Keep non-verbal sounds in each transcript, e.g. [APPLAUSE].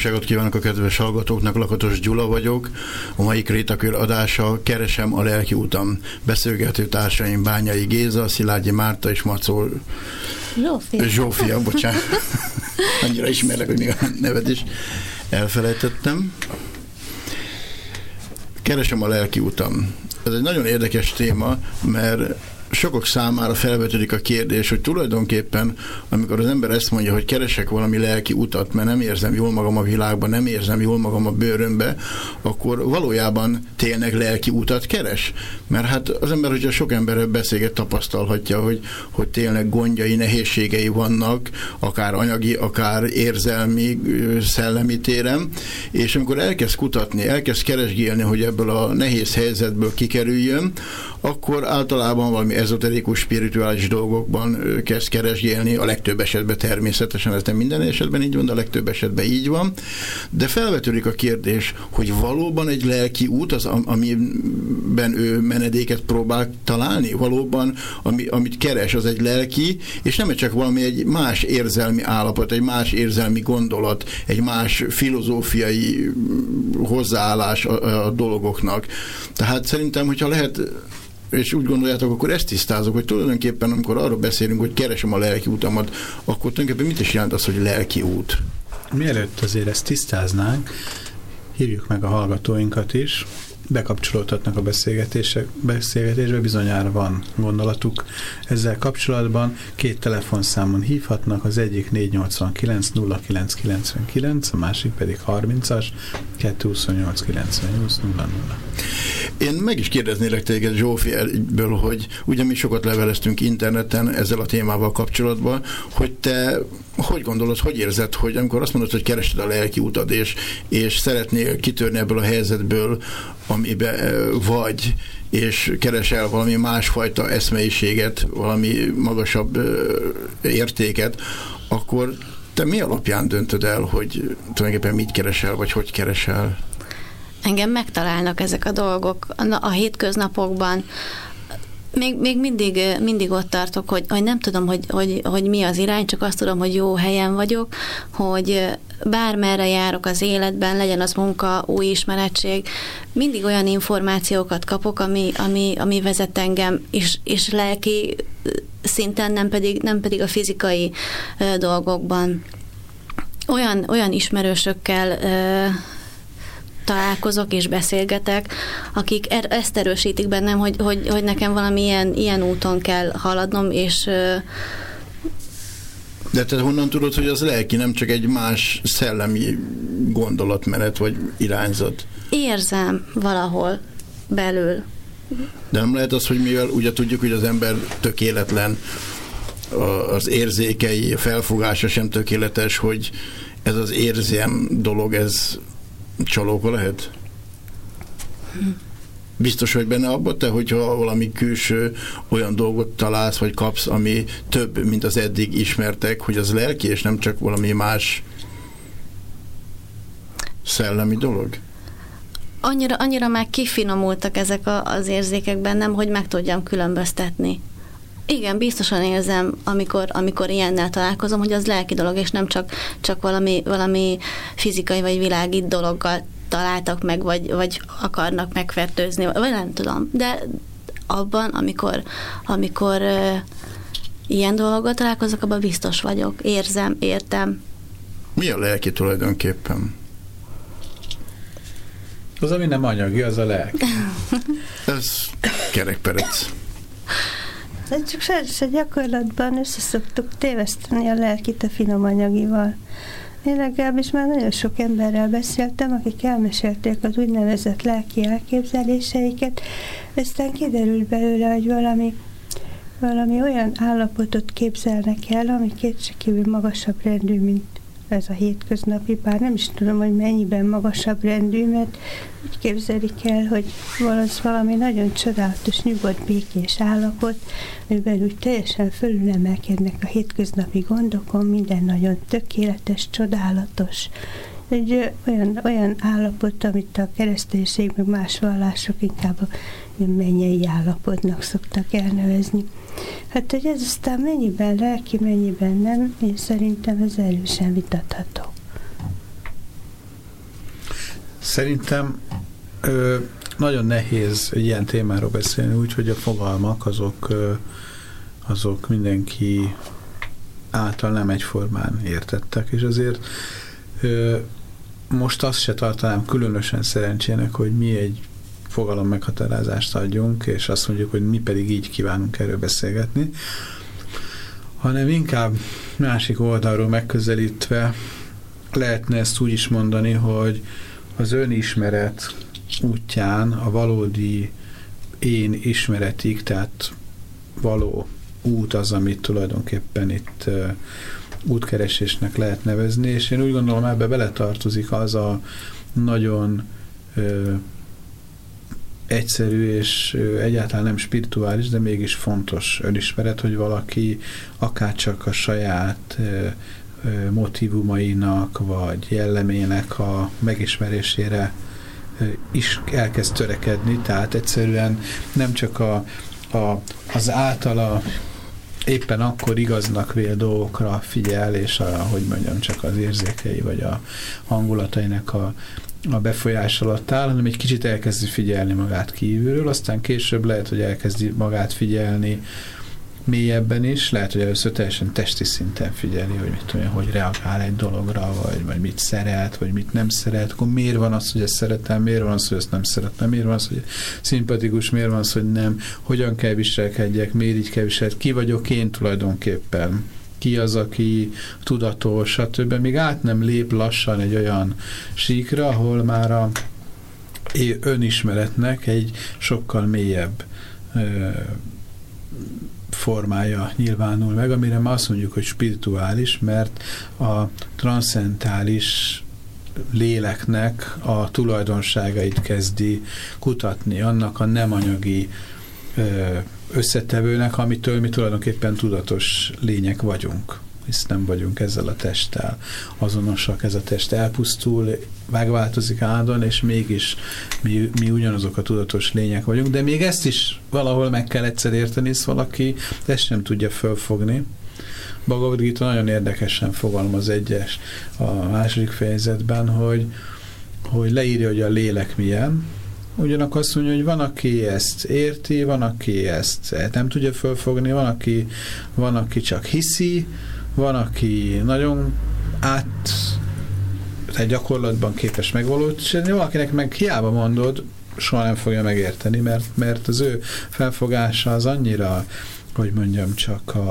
Boldogságot kívánok a kedves hallgatóknak, Lakatos Gyula vagyok. A mai Krétakör adása Keresem a lelki utam. Beszélgető társaim Bányai Géza, Szilágyi Márta és Macó Zsófia. Zsófia, bocsánat. [LAUGHS] Annyira ismerlek, hogy még a nevet is elfelejtettem. Keresem a lelki utam. Ez egy nagyon érdekes téma, mert sokak számára felvetődik a kérdés, hogy tulajdonképpen, amikor az ember ezt mondja, hogy keresek valami lelki utat, mert nem érzem jól magam a világban, nem érzem jól magam a bőrömbe, akkor valójában tényleg lelki utat keres? Mert hát az ember, hogyha sok emberrel beszélget, tapasztalhatja, hogy, hogy tényleg gondjai, nehézségei vannak, akár anyagi, akár érzelmi, szellemi téren, és amikor elkezd kutatni, elkezd keresgélni, hogy ebből a nehéz helyzetből kikerüljön, akkor általában valami ezoterikus, spirituális dolgokban kezd keresgélni, a legtöbb esetben természetesen, ez nem minden esetben így van, de a legtöbb esetben így van, de felvetődik a kérdés, hogy valóban egy lelki út, az, amiben ő menedéket próbál találni, valóban, ami, amit keres, az egy lelki, és nem csak valami egy más érzelmi állapot, egy más érzelmi gondolat, egy más filozófiai hozzáállás a, a dolgoknak. Tehát szerintem, hogyha lehet és úgy gondoljátok, akkor ezt tisztázok, hogy tulajdonképpen amikor arról beszélünk, hogy keresem a lelki utamat, akkor tulajdonképpen mit is jelent az, hogy lelki út? Mielőtt azért ezt tisztáznánk, hívjuk meg a hallgatóinkat is, bekapcsolódhatnak a beszélgetésbe, bizonyára van gondolatuk ezzel kapcsolatban. Két telefonszámon hívhatnak, az egyik 489 0999, a másik pedig 30-as 228 98 00. Én meg is kérdeznélek téged, Zsófi, ebből, hogy ugye mi sokat leveleztünk interneten ezzel a témával kapcsolatban, hogy te hogy gondolod, hogy érzed, hogy amikor azt mondod, hogy keresed a lelki utad, és, és szeretnél kitörni ebből a helyzetből, amiben vagy, és keresel valami másfajta eszmeiséget, valami magasabb értéket, akkor te mi alapján döntöd el, hogy tulajdonképpen mit keresel, vagy hogy keresel? Engem megtalálnak ezek a dolgok a hétköznapokban, még, még mindig, mindig ott tartok, hogy, hogy nem tudom, hogy, hogy, hogy mi az irány, csak azt tudom, hogy jó helyen vagyok, hogy bármerre járok az életben, legyen az munka, új ismeretség, mindig olyan információkat kapok, ami, ami, ami vezet engem, és, és lelki szinten, nem pedig, nem pedig a fizikai dolgokban. Olyan, olyan ismerősökkel találkozok és beszélgetek, akik er, ezt erősítik bennem, hogy, hogy, hogy nekem valami ilyen, ilyen úton kell haladnom, és de te honnan tudod, hogy az lelki nem csak egy más szellemi gondolatmenet vagy irányzat? Érzem valahol belül. De nem lehet az, hogy mivel ugye tudjuk, hogy az ember tökéletlen, az érzékei, a felfogása sem tökéletes, hogy ez az érzem dolog, ez csalóka lehet? Biztos vagy benne abban te, hogyha valami külső olyan dolgot találsz, vagy kapsz, ami több, mint az eddig ismertek, hogy az lelki, és nem csak valami más szellemi dolog? Annyira, annyira már kifinomultak ezek a, az érzékek bennem, hogy meg tudjam különböztetni. Igen, biztosan érzem, amikor, amikor ilyennel találkozom, hogy az lelki dolog, és nem csak, csak valami, valami fizikai vagy világi dologgal találtak meg, vagy, vagy akarnak megfertőzni, vagy nem tudom. De abban, amikor, amikor uh, ilyen dolgokkal találkozok, abban biztos vagyok. Érzem, értem. Mi a lelki tulajdonképpen? Az, ami nem anyagi, az a lelki. Ez kerekperec. Hát csak sajnos a gyakorlatban összeszoktuk téveszteni a lelkit a finom anyagival. Én legalábbis már nagyon sok emberrel beszéltem, akik elmesélték az úgynevezett lelki elképzeléseiket, aztán kiderült belőle, hogy valami, valami olyan állapotot képzelnek el, ami kétségkívül magasabb rendű, mint ez a hétköznapi, bár nem is tudom, hogy mennyiben magasabb rendű, mert úgy képzelik el, hogy valasz valami nagyon csodálatos, nyugodt, békés állapot, amiben úgy teljesen fölülemelkednek a hétköznapi gondokon, minden nagyon tökéletes, csodálatos, egy olyan, olyan állapot, amit a kereszténység, meg más vallások inkább a mennyei állapotnak szoktak elnevezni. Hát, hogy ez aztán mennyiben lelki, mennyiben nem, én szerintem ez erősen vitatható. Szerintem ö, nagyon nehéz ilyen témáról beszélni, úgyhogy a fogalmak azok, ö, azok mindenki által nem egyformán értettek, és azért ö, most azt se tartanám különösen szerencsének, hogy mi egy fogalom meghatározást adjunk, és azt mondjuk, hogy mi pedig így kívánunk erről beszélgetni, hanem inkább másik oldalról megközelítve lehetne ezt úgy is mondani, hogy az önismeret útján a valódi én ismeretig, tehát való út az, amit tulajdonképpen itt uh, útkeresésnek lehet nevezni, és én úgy gondolom ebbe beletartozik az a nagyon uh, egyszerű és egyáltalán nem spirituális, de mégis fontos önismeret, hogy valaki akár csak a saját motivumainak vagy jellemének a megismerésére is elkezd törekedni, tehát egyszerűen nem csak a, a, az általa éppen akkor igaznak vél dolgokra figyel, és a, hogy mondjam, csak az érzékei vagy a hangulatainak a a befolyás alatt áll, hanem egy kicsit elkezdi figyelni magát kívülről, aztán később lehet, hogy elkezdi magát figyelni mélyebben is, lehet, hogy először teljesen testi szinten figyeli, hogy mit tudom, hogy reagál egy dologra, vagy, vagy mit szeret, vagy mit nem szeret, akkor miért van az, hogy ezt szeretem, miért van az, hogy ezt nem szeretem, miért van az, hogy szimpatikus, miért van az, hogy nem, hogyan kell viselkedjek, miért így kell viselkedni, ki vagyok én tulajdonképpen ki az, aki tudatos, stb. Még át nem lép lassan egy olyan síkra, ahol már a önismeretnek egy sokkal mélyebb ö, formája nyilvánul meg, amire már azt mondjuk, hogy spirituális, mert a transzentális léleknek a tulajdonságait kezdi kutatni, annak a nem anyagi összetevőnek, amitől mi tulajdonképpen tudatos lények vagyunk. Hisz nem vagyunk ezzel a testtel azonosak, ez a test elpusztul, megváltozik áldon, és mégis mi, mi ugyanazok a tudatos lények vagyunk, de még ezt is valahol meg kell egyszer érteni, hisz valaki ezt sem tudja fölfogni. Bhagavad Gita nagyon érdekesen fogalmaz egyes a második fejezetben, hogy, hogy leírja, hogy a lélek milyen, ugyanakkor azt mondja, hogy van, aki ezt érti, van, aki ezt nem tudja fölfogni, van, aki, van, aki csak hiszi, van, aki nagyon át tehát gyakorlatban képes megvalósítani, valakinek meg hiába mondod, soha nem fogja megérteni, mert, mert az ő felfogása az annyira, hogy mondjam, csak a,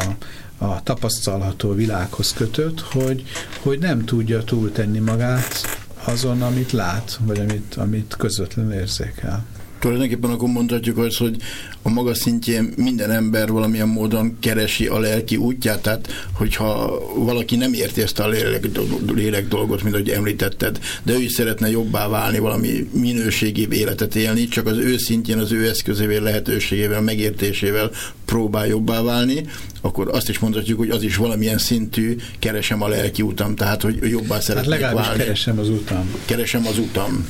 a tapasztalható világhoz kötött, hogy, hogy nem tudja túltenni magát azon, amit lát, vagy amit, amit közvetlenül érzékel. Tulajdonképpen akkor mondhatjuk azt, hogy a maga szintjén minden ember valamilyen módon keresi a lelki útját, tehát hogyha valaki nem érti ezt a lélek, lélek dolgot, mint ahogy említetted, de ő is szeretne jobbá válni, valami minőségibb életet élni, csak az ő szintjén, az ő eszközével, lehetőségével, megértésével próbál jobbá válni, akkor azt is mondhatjuk, hogy az is valamilyen szintű keresem a lelki utam, tehát hogy jobbá szeretnék hát válni. keresem az utam. Keresem az utam.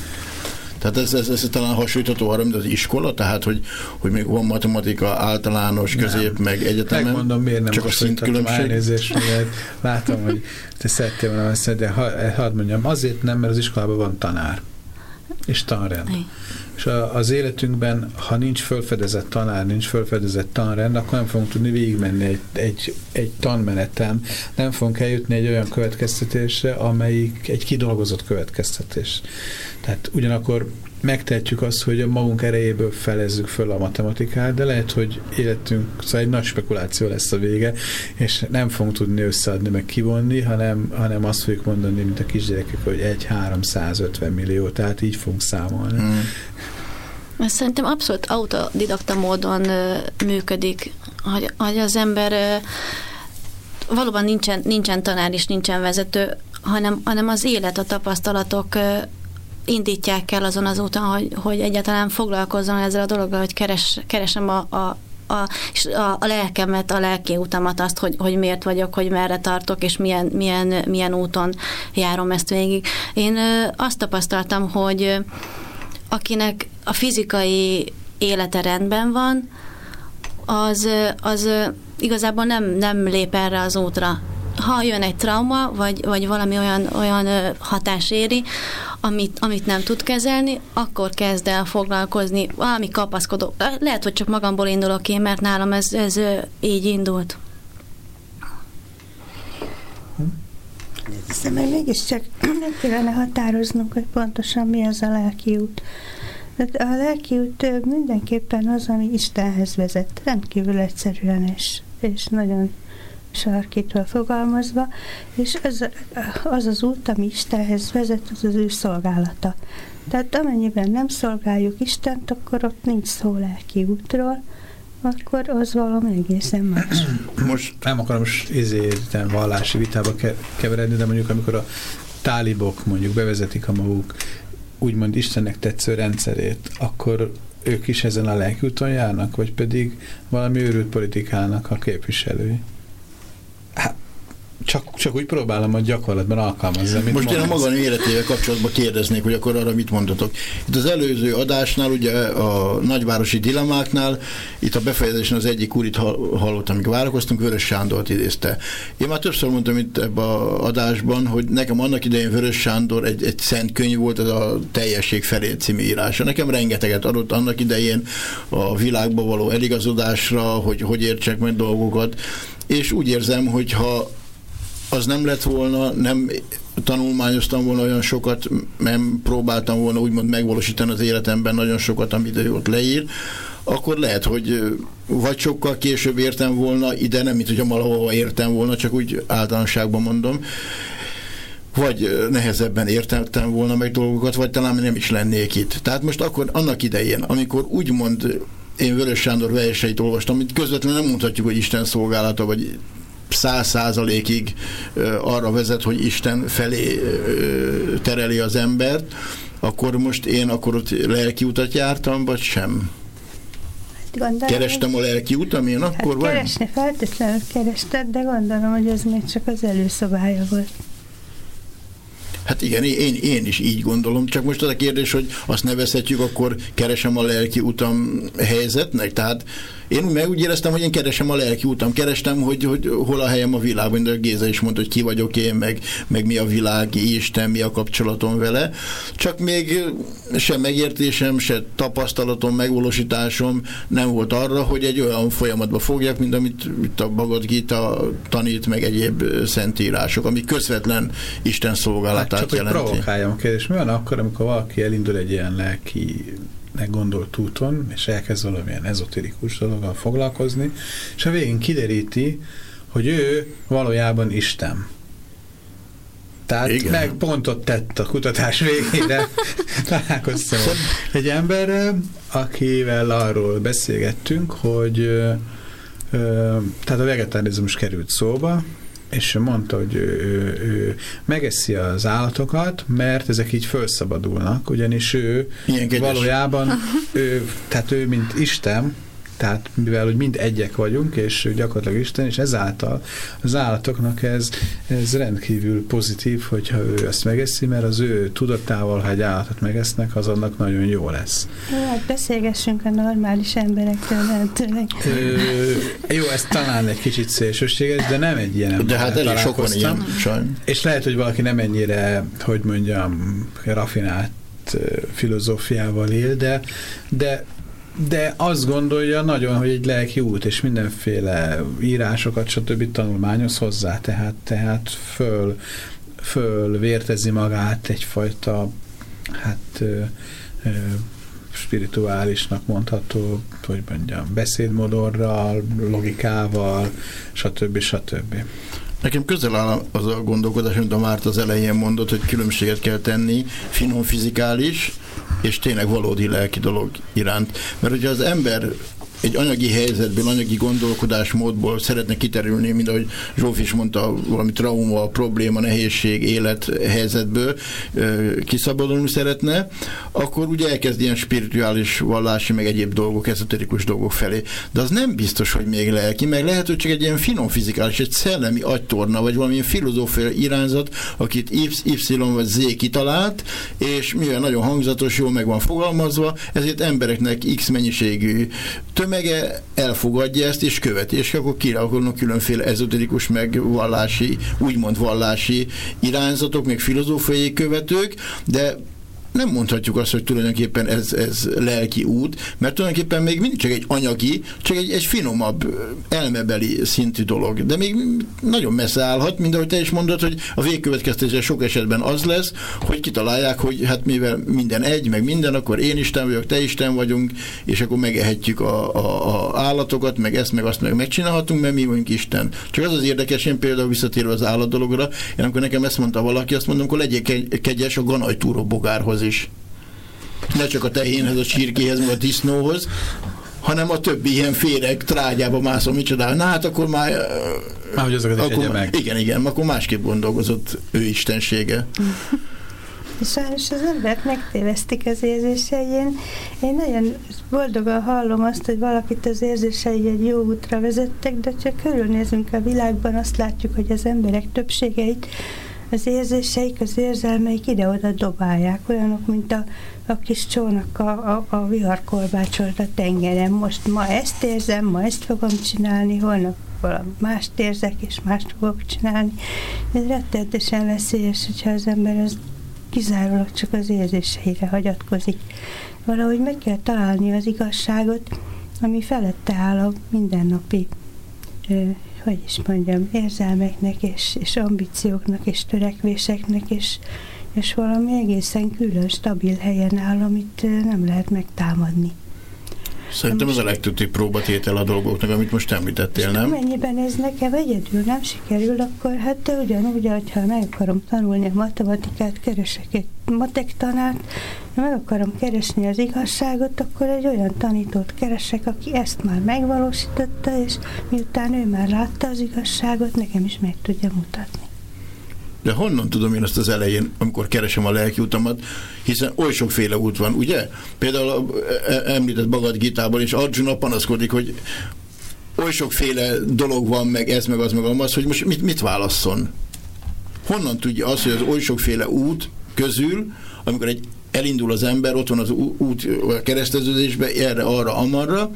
Tehát ez, ez, ez talán hasonlítható arra, mint az iskola, tehát hogy, hogy még van matematika általános, közép, nem. meg egyetemen. Megmondom, miért nem csak a szintkülönbség. Elnézést, miért látom, hogy te szerettél volna ezt, de ha, hadd mondjam, azért nem, mert az iskolában van tanár és tanrend. És a, az életünkben, ha nincs fölfedezett tanár, nincs fölfedezett tanrend, akkor nem fogunk tudni végigmenni egy, egy, egy tanmeneten, nem fogunk eljutni egy olyan következtetésre, amelyik egy kidolgozott következtetés. Tehát ugyanakkor megtehetjük azt, hogy a magunk erejéből felezzük föl a matematikát, de lehet, hogy életünk, szóval egy nagy spekuláció lesz a vége, és nem fogunk tudni összeadni, meg kivonni, hanem, hanem azt fogjuk mondani, mint a kisgyerekek, hogy 1-350 millió, tehát így fogunk számolni. Hmm. Ez szerintem abszolút autodidakta módon ö, működik, hogy, hogy az ember ö, valóban nincsen, nincsen tanár és nincsen vezető, hanem, hanem az élet, a tapasztalatok ö, indítják el azon az úton, hogy, hogy egyáltalán foglalkozzon ezzel a dologgal, hogy keres, keresem a, a a, a, a lelkemet, a lelki utamat, azt, hogy, hogy miért vagyok, hogy merre tartok, és milyen, milyen, milyen úton járom ezt végig. Én azt tapasztaltam, hogy akinek a fizikai élete rendben van, az, az igazából nem, nem lép erre az útra. Ha jön egy trauma, vagy, vagy valami olyan, olyan hatás éri, amit, amit nem tud kezelni, akkor kezd el foglalkozni, valami kapaszkodó. Lehet, hogy csak magamból indulok én, mert nálam ez, ez így indult. Hiszem, hogy mégiscsak nem kellene határoznunk, hogy pontosan mi az a lelki út. A lelki út mindenképpen az, ami Istenhez vezet, rendkívül egyszerűen és, és nagyon sarkítva fogalmazva, és az, az az út, ami Istenhez vezet, az az ő szolgálata. Tehát amennyiben nem szolgáljuk Istent, akkor ott nincs szó lelki útról, akkor az valami egészen más. [CLEARS THROAT] Most nem akarom most izérten vallási vitába keveredni, de mondjuk amikor a tálibok mondjuk bevezetik a maguk úgymond Istennek tetsző rendszerét, akkor ők is ezen a lelkúton járnak, vagy pedig valami őrült politikának a képviselői? Hát, csak, csak úgy próbálom a gyakorlatban alkalmazni. Most mondasz. én a magam életével kapcsolatban kérdeznék, hogy akkor arra mit mondatok. Itt az előző adásnál, ugye a nagyvárosi dilemáknál, itt a befejezésen az egyik úr itt hallott, amikor várakoztunk, Vörös Sándort idézte. Én már többször mondtam itt ebben a adásban, hogy nekem annak idején Vörös Sándor egy, egy szent könyv volt, ez a Teljesség felé című írása. Nekem rengeteget adott annak idején a világba való eligazodásra, hogy hogy értsek meg dolgokat, és úgy érzem, hogy ha az nem lett volna, nem tanulmányoztam volna olyan sokat, nem próbáltam volna úgymond megvalósítani az életemben nagyon sokat, amit ő ott leír, akkor lehet, hogy vagy sokkal később értem volna ide, nem mint hogyha valahova értem volna, csak úgy általánosságban mondom, vagy nehezebben értettem volna meg dolgokat, vagy talán nem is lennék itt. Tehát most akkor annak idején, amikor úgymond én Vörös Sándor verseit olvastam, amit közvetlenül nem mondhatjuk, hogy Isten szolgálata, vagy száz százalékig arra vezet, hogy Isten felé tereli az embert, akkor most én akkor ott lelki utat jártam, vagy sem? Gondolom, Kerestem a lelki utam én hát akkor, vagy? Keresni feltétlenül kerested, de gondolom, hogy ez még csak az előszobája volt. Hát igen, én, én is így gondolom, csak most az a kérdés, hogy azt nevezhetjük, akkor keresem a lelki utam helyzetnek, tehát én meg úgy éreztem, hogy én keresem a lelki utam, kerestem, hogy, hogy hol a helyem a világban, de Géza is mondta, hogy ki vagyok én, meg, meg mi a világ, Isten, mi a kapcsolatom vele. Csak még sem megértésem, se tapasztalatom, megvalósításom nem volt arra, hogy egy olyan folyamatba fogjak, mint amit itt a Bhagavad Gita tanít, meg egyéb szentírások, ami közvetlen Isten szolgálatát csak, jelenti. Hogy provokáljam a kérdés, mi van akkor, amikor valaki elindul egy ilyen lelki gondolt úton, és elkezd valamilyen ezotérikus dologgal foglalkozni, és a végén kideríti, hogy ő valójában Isten. Tehát Igen. meg pontot tett a kutatás végére. [LAUGHS] Találkoztam egy emberrel, akivel arról beszélgettünk, hogy tehát a vegetárizmus került szóba, és mondta, hogy ő, ő, ő megeszi az állatokat, mert ezek így felszabadulnak, ugyanis ő valójában, [LAUGHS] ő, tehát ő, mint Isten, tehát mivel hogy mind egyek vagyunk, és gyakorlatilag Isten, és ezáltal az állatoknak ez, ez rendkívül pozitív, hogyha ő ezt megeszi, mert az ő tudatával, ha egy állatot megesznek, az annak nagyon jó lesz. Hát beszélgessünk a normális emberekről lehetőleg. Jó, ez talán egy kicsit szélsőséges, de nem egy ilyen De hát elég sok van ilyen, sajn. És lehet, hogy valaki nem ennyire, hogy mondjam, rafinált filozófiával él, de, de de azt gondolja nagyon, hogy egy lelki út, és mindenféle írásokat, stb. tanulmányoz hozzá, tehát, tehát föl, föl vértezi magát egyfajta hát spirituálisnak mondható, hogy mondjam, beszédmodorral, logikával, stb. stb. Nekem közel áll az a gondolkodás, amit a Márt az elején mondott, hogy különbséget kell tenni finom fizikális és tényleg valódi lelki dolog iránt. Mert hogyha az ember egy anyagi helyzetből, anyagi gondolkodásmódból szeretne kiterülni, mint ahogy Zsóf is mondta, valami trauma, probléma, nehézség, élethelyzetből kiszabadulni szeretne, akkor ugye elkezd ilyen spirituális, vallási, meg egyéb dolgok, ezoterikus dolgok felé. De az nem biztos, hogy még lelki, meg lehet, hogy csak egy ilyen finom fizikális, egy szellemi agytorna, vagy valamilyen filozófiai irányzat, akit Y vagy Z kitalált, és mivel nagyon hangzatos, jól meg van fogalmazva, ezért embereknek X mennyiségű több tömege elfogadja ezt és követi, és akkor kialakulnak különféle ezoterikus, meg vallási, úgymond vallási irányzatok, meg filozófiai követők, de nem mondhatjuk azt, hogy tulajdonképpen ez, ez lelki út, mert tulajdonképpen még mindig csak egy anyagi, csak egy, egy finomabb, elmebeli szintű dolog. De még nagyon messze állhat, mint ahogy te is mondod, hogy a végkövetkeztetése sok esetben az lesz, hogy kitalálják, hogy hát mivel minden egy, meg minden, akkor én Isten vagyok, te Isten vagyunk, és akkor megehetjük a, a, a állatokat, meg ezt, meg azt, meg megcsinálhatunk, mert mi vagyunk Isten. Csak az az érdekes, én például visszatérve az állat dologra, én amikor nekem ezt mondta valaki, azt mondom, akkor legyél kegyes a ganajtúró bogárhoz is. Ne csak a tehénhez, a csirkéhez, meg a disznóhoz, hanem a többi ilyen féreg trágyába mászom, micsoda. Na hát akkor már... Már hogy azokat akkor, is meg. Igen, igen, akkor másképp gondolkozott ő istensége. [LAUGHS] Sajnos az embert megtévesztik az érzései. Én, én nagyon boldogan hallom azt, hogy valakit az érzései egy jó útra vezettek, de csak körülnézünk a világban, azt látjuk, hogy az emberek többségeit az érzéseik, az érzelmeik ide-oda dobálják, olyanok, mint a, a kis csónak a, a, a viharkolbácsolt a tengeren. Most ma ezt érzem, ma ezt fogom csinálni, holnap valami mást érzek, és mást fogok csinálni. Ez rettenetesen veszélyes, hogyha az ember az kizárólag csak az érzéseire hagyatkozik. Valahogy meg kell találni az igazságot, ami felette áll a mindennapi hogy is mondjam, érzelmeknek és, és ambícióknak és törekvéseknek, és, és valami egészen külön, stabil helyen áll, amit nem lehet megtámadni. Szerintem az a legtöbb próbatétel a dolgoknak, amit most említettél, nem? Mennyiben ez nekem egyedül nem sikerül, akkor hát ugyanúgy, hogyha meg akarom tanulni a matematikát, keresek egy matek tanárt, meg akarom keresni az igazságot, akkor egy olyan tanítót keresek, aki ezt már megvalósította, és miután ő már látta az igazságot, nekem is meg tudja mutatni. De honnan tudom én azt az elején, amikor keresem a lelki utamat, hiszen oly sokféle út van, ugye? Például e, e, említett Bagad Gitában is Arjuna panaszkodik, hogy oly sokféle dolog van, meg ez, meg az, meg az, hogy most mit, mit válasszon? Honnan tudja azt, hogy az oly sokféle út közül, amikor egy elindul az ember, ott van az út a kereszteződésbe, erre, arra, amarra,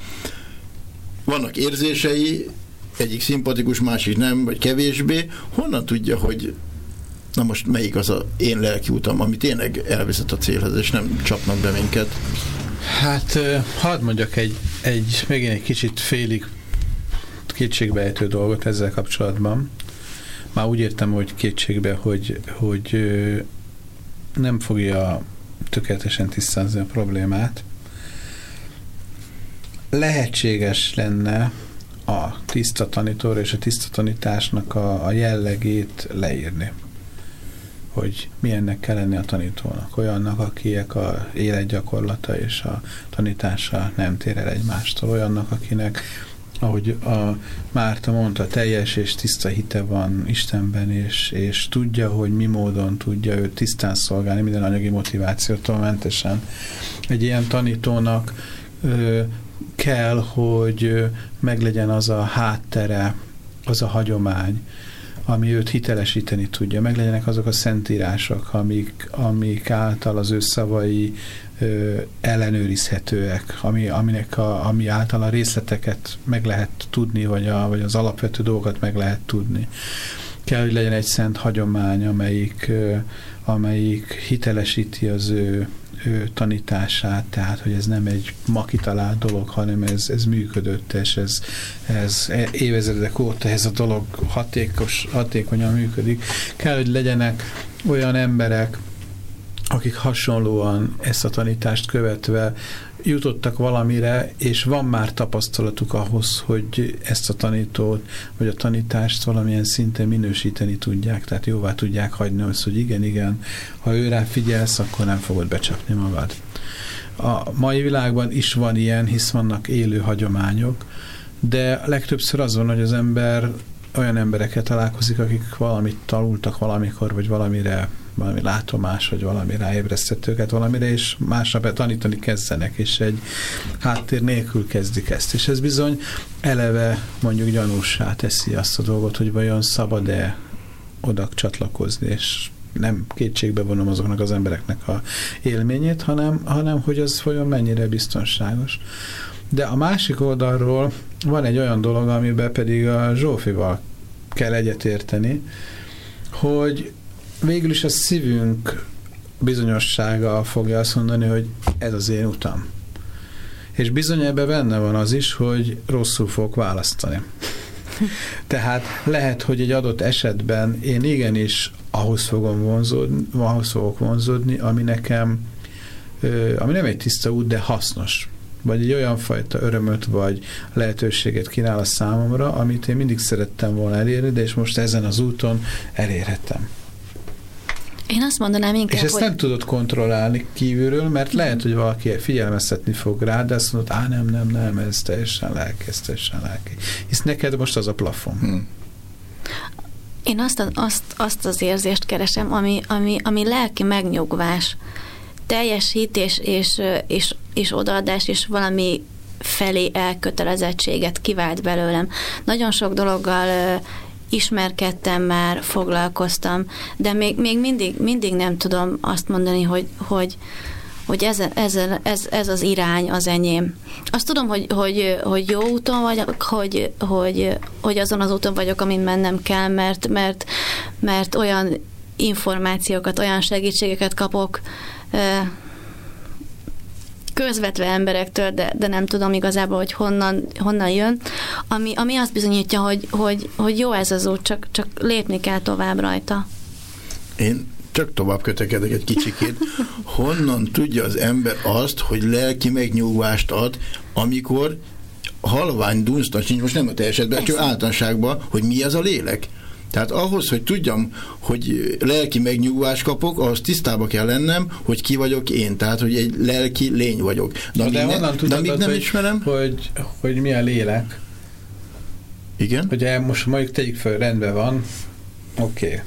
vannak érzései, egyik szimpatikus, másik nem, vagy kevésbé, honnan tudja, hogy na most melyik az a én lelki utam, ami tényleg elvezet a célhez, és nem csapnak be minket? Hát hadd mondjak egy, egy megint egy kicsit félig kétségbejtő dolgot ezzel kapcsolatban. Már úgy értem, hogy kétségbe, hogy, hogy nem fogja tökéletesen tisztázni a problémát. Lehetséges lenne a tiszta tanítóra és a tiszta tanításnak a, a jellegét leírni hogy milyennek kell lenni a tanítónak. Olyannak, akinek a életgyakorlata és a tanítása nem tér el egymástól. Olyannak, akinek ahogy a Márta mondta, teljes és tiszta hite van Istenben, és, és tudja, hogy mi módon tudja őt tisztán szolgálni, minden anyagi motivációtól mentesen. Egy ilyen tanítónak ö, kell, hogy meglegyen az a háttere, az a hagyomány, ami őt hitelesíteni tudja. Meglegyenek azok a szentírások, amik, amik által az ő szavai ö, ellenőrizhetőek, ami, aminek a, ami által a részleteket meg lehet tudni, vagy, a, vagy az alapvető dolgokat meg lehet tudni. Kell, hogy legyen egy szent hagyomány, amelyik, ö, amelyik hitelesíti az ő ő tanítását, tehát hogy ez nem egy makitalált dolog, hanem ez, ez működött, és ez, ez évezredek óta ez a dolog hatékos, hatékonyan működik. Kell, hogy legyenek olyan emberek, akik hasonlóan ezt a tanítást követve jutottak valamire, és van már tapasztalatuk ahhoz, hogy ezt a tanítót, vagy a tanítást valamilyen szinten minősíteni tudják, tehát jóvá tudják hagyni azt, hogy igen, igen, ha ő rá figyelsz, akkor nem fogod becsapni magad. A mai világban is van ilyen, hisz vannak élő hagyományok, de legtöbbször az van, hogy az ember olyan emberekkel találkozik, akik valamit tanultak valamikor, vagy valamire valami látomás, vagy valami ráébresztett őket valamire, és másnap tanítani kezdenek, és egy háttér nélkül kezdik ezt. És ez bizony eleve mondjuk gyanúsá teszi azt a dolgot, hogy vajon szabad-e oda csatlakozni, és nem kétségbe vonom azoknak az embereknek a élményét, hanem, hanem hogy az vajon mennyire biztonságos. De a másik oldalról van egy olyan dolog, amiben pedig a Zsófival kell egyetérteni, hogy végül is a szívünk bizonyossága fogja azt mondani, hogy ez az én utam. És bizony ebben benne van az is, hogy rosszul fogok választani. Tehát lehet, hogy egy adott esetben én igenis ahhoz fogom vonzódni, ahhoz fogok vonzódni, ami nekem, ami nem egy tiszta út, de hasznos. Vagy egy olyan fajta örömöt, vagy lehetőséget kínál a számomra, amit én mindig szerettem volna elérni, de és most ezen az úton elérhetem. Én azt mondanám inkább, És ezt hogy... nem tudod kontrollálni kívülről, mert lehet, hogy valaki figyelmeztetni fog rá, de azt mondod, á nem, nem, nem, ez teljesen lelki, ez teljesen lelki. Hisz neked most az a plafon. Hmm. Én azt, azt, azt az érzést keresem, ami, ami, ami lelki megnyugvás, teljes hit és, és, és, és odaadás, és valami felé elkötelezettséget kivált belőlem. Nagyon sok dologgal ismerkedtem már, foglalkoztam, de még, még mindig, mindig nem tudom azt mondani, hogy, hogy, hogy ez, ez, ez, ez az irány az enyém. Azt tudom, hogy, hogy, hogy jó úton vagyok, hogy, hogy, hogy azon az úton vagyok, amin mennem kell, mert, mert, mert olyan információkat, olyan segítségeket kapok, közvetve emberektől, de, de nem tudom igazából, hogy honnan, honnan jön, ami, ami azt bizonyítja, hogy, hogy, hogy jó ez az út, csak, csak lépni kell tovább rajta. Én csak tovább kötekedek egy kicsikét. Honnan tudja az ember azt, hogy lelki megnyugvást ad, amikor halvány dunsztan sincs, most nem a teljesetben, csak általánosságban, hogy mi az a lélek? Tehát ahhoz, hogy tudjam, hogy lelki megnyugvás kapok, ahhoz tisztába kell lennem, hogy ki vagyok én. Tehát, hogy egy lelki lény vagyok. De, de honnan ne, tudod, de nem hogy, ismerem? Hogy, hogy mi a lélek? Igen? Hogy most mondjuk tegyük fel, rendben van, oké. Okay.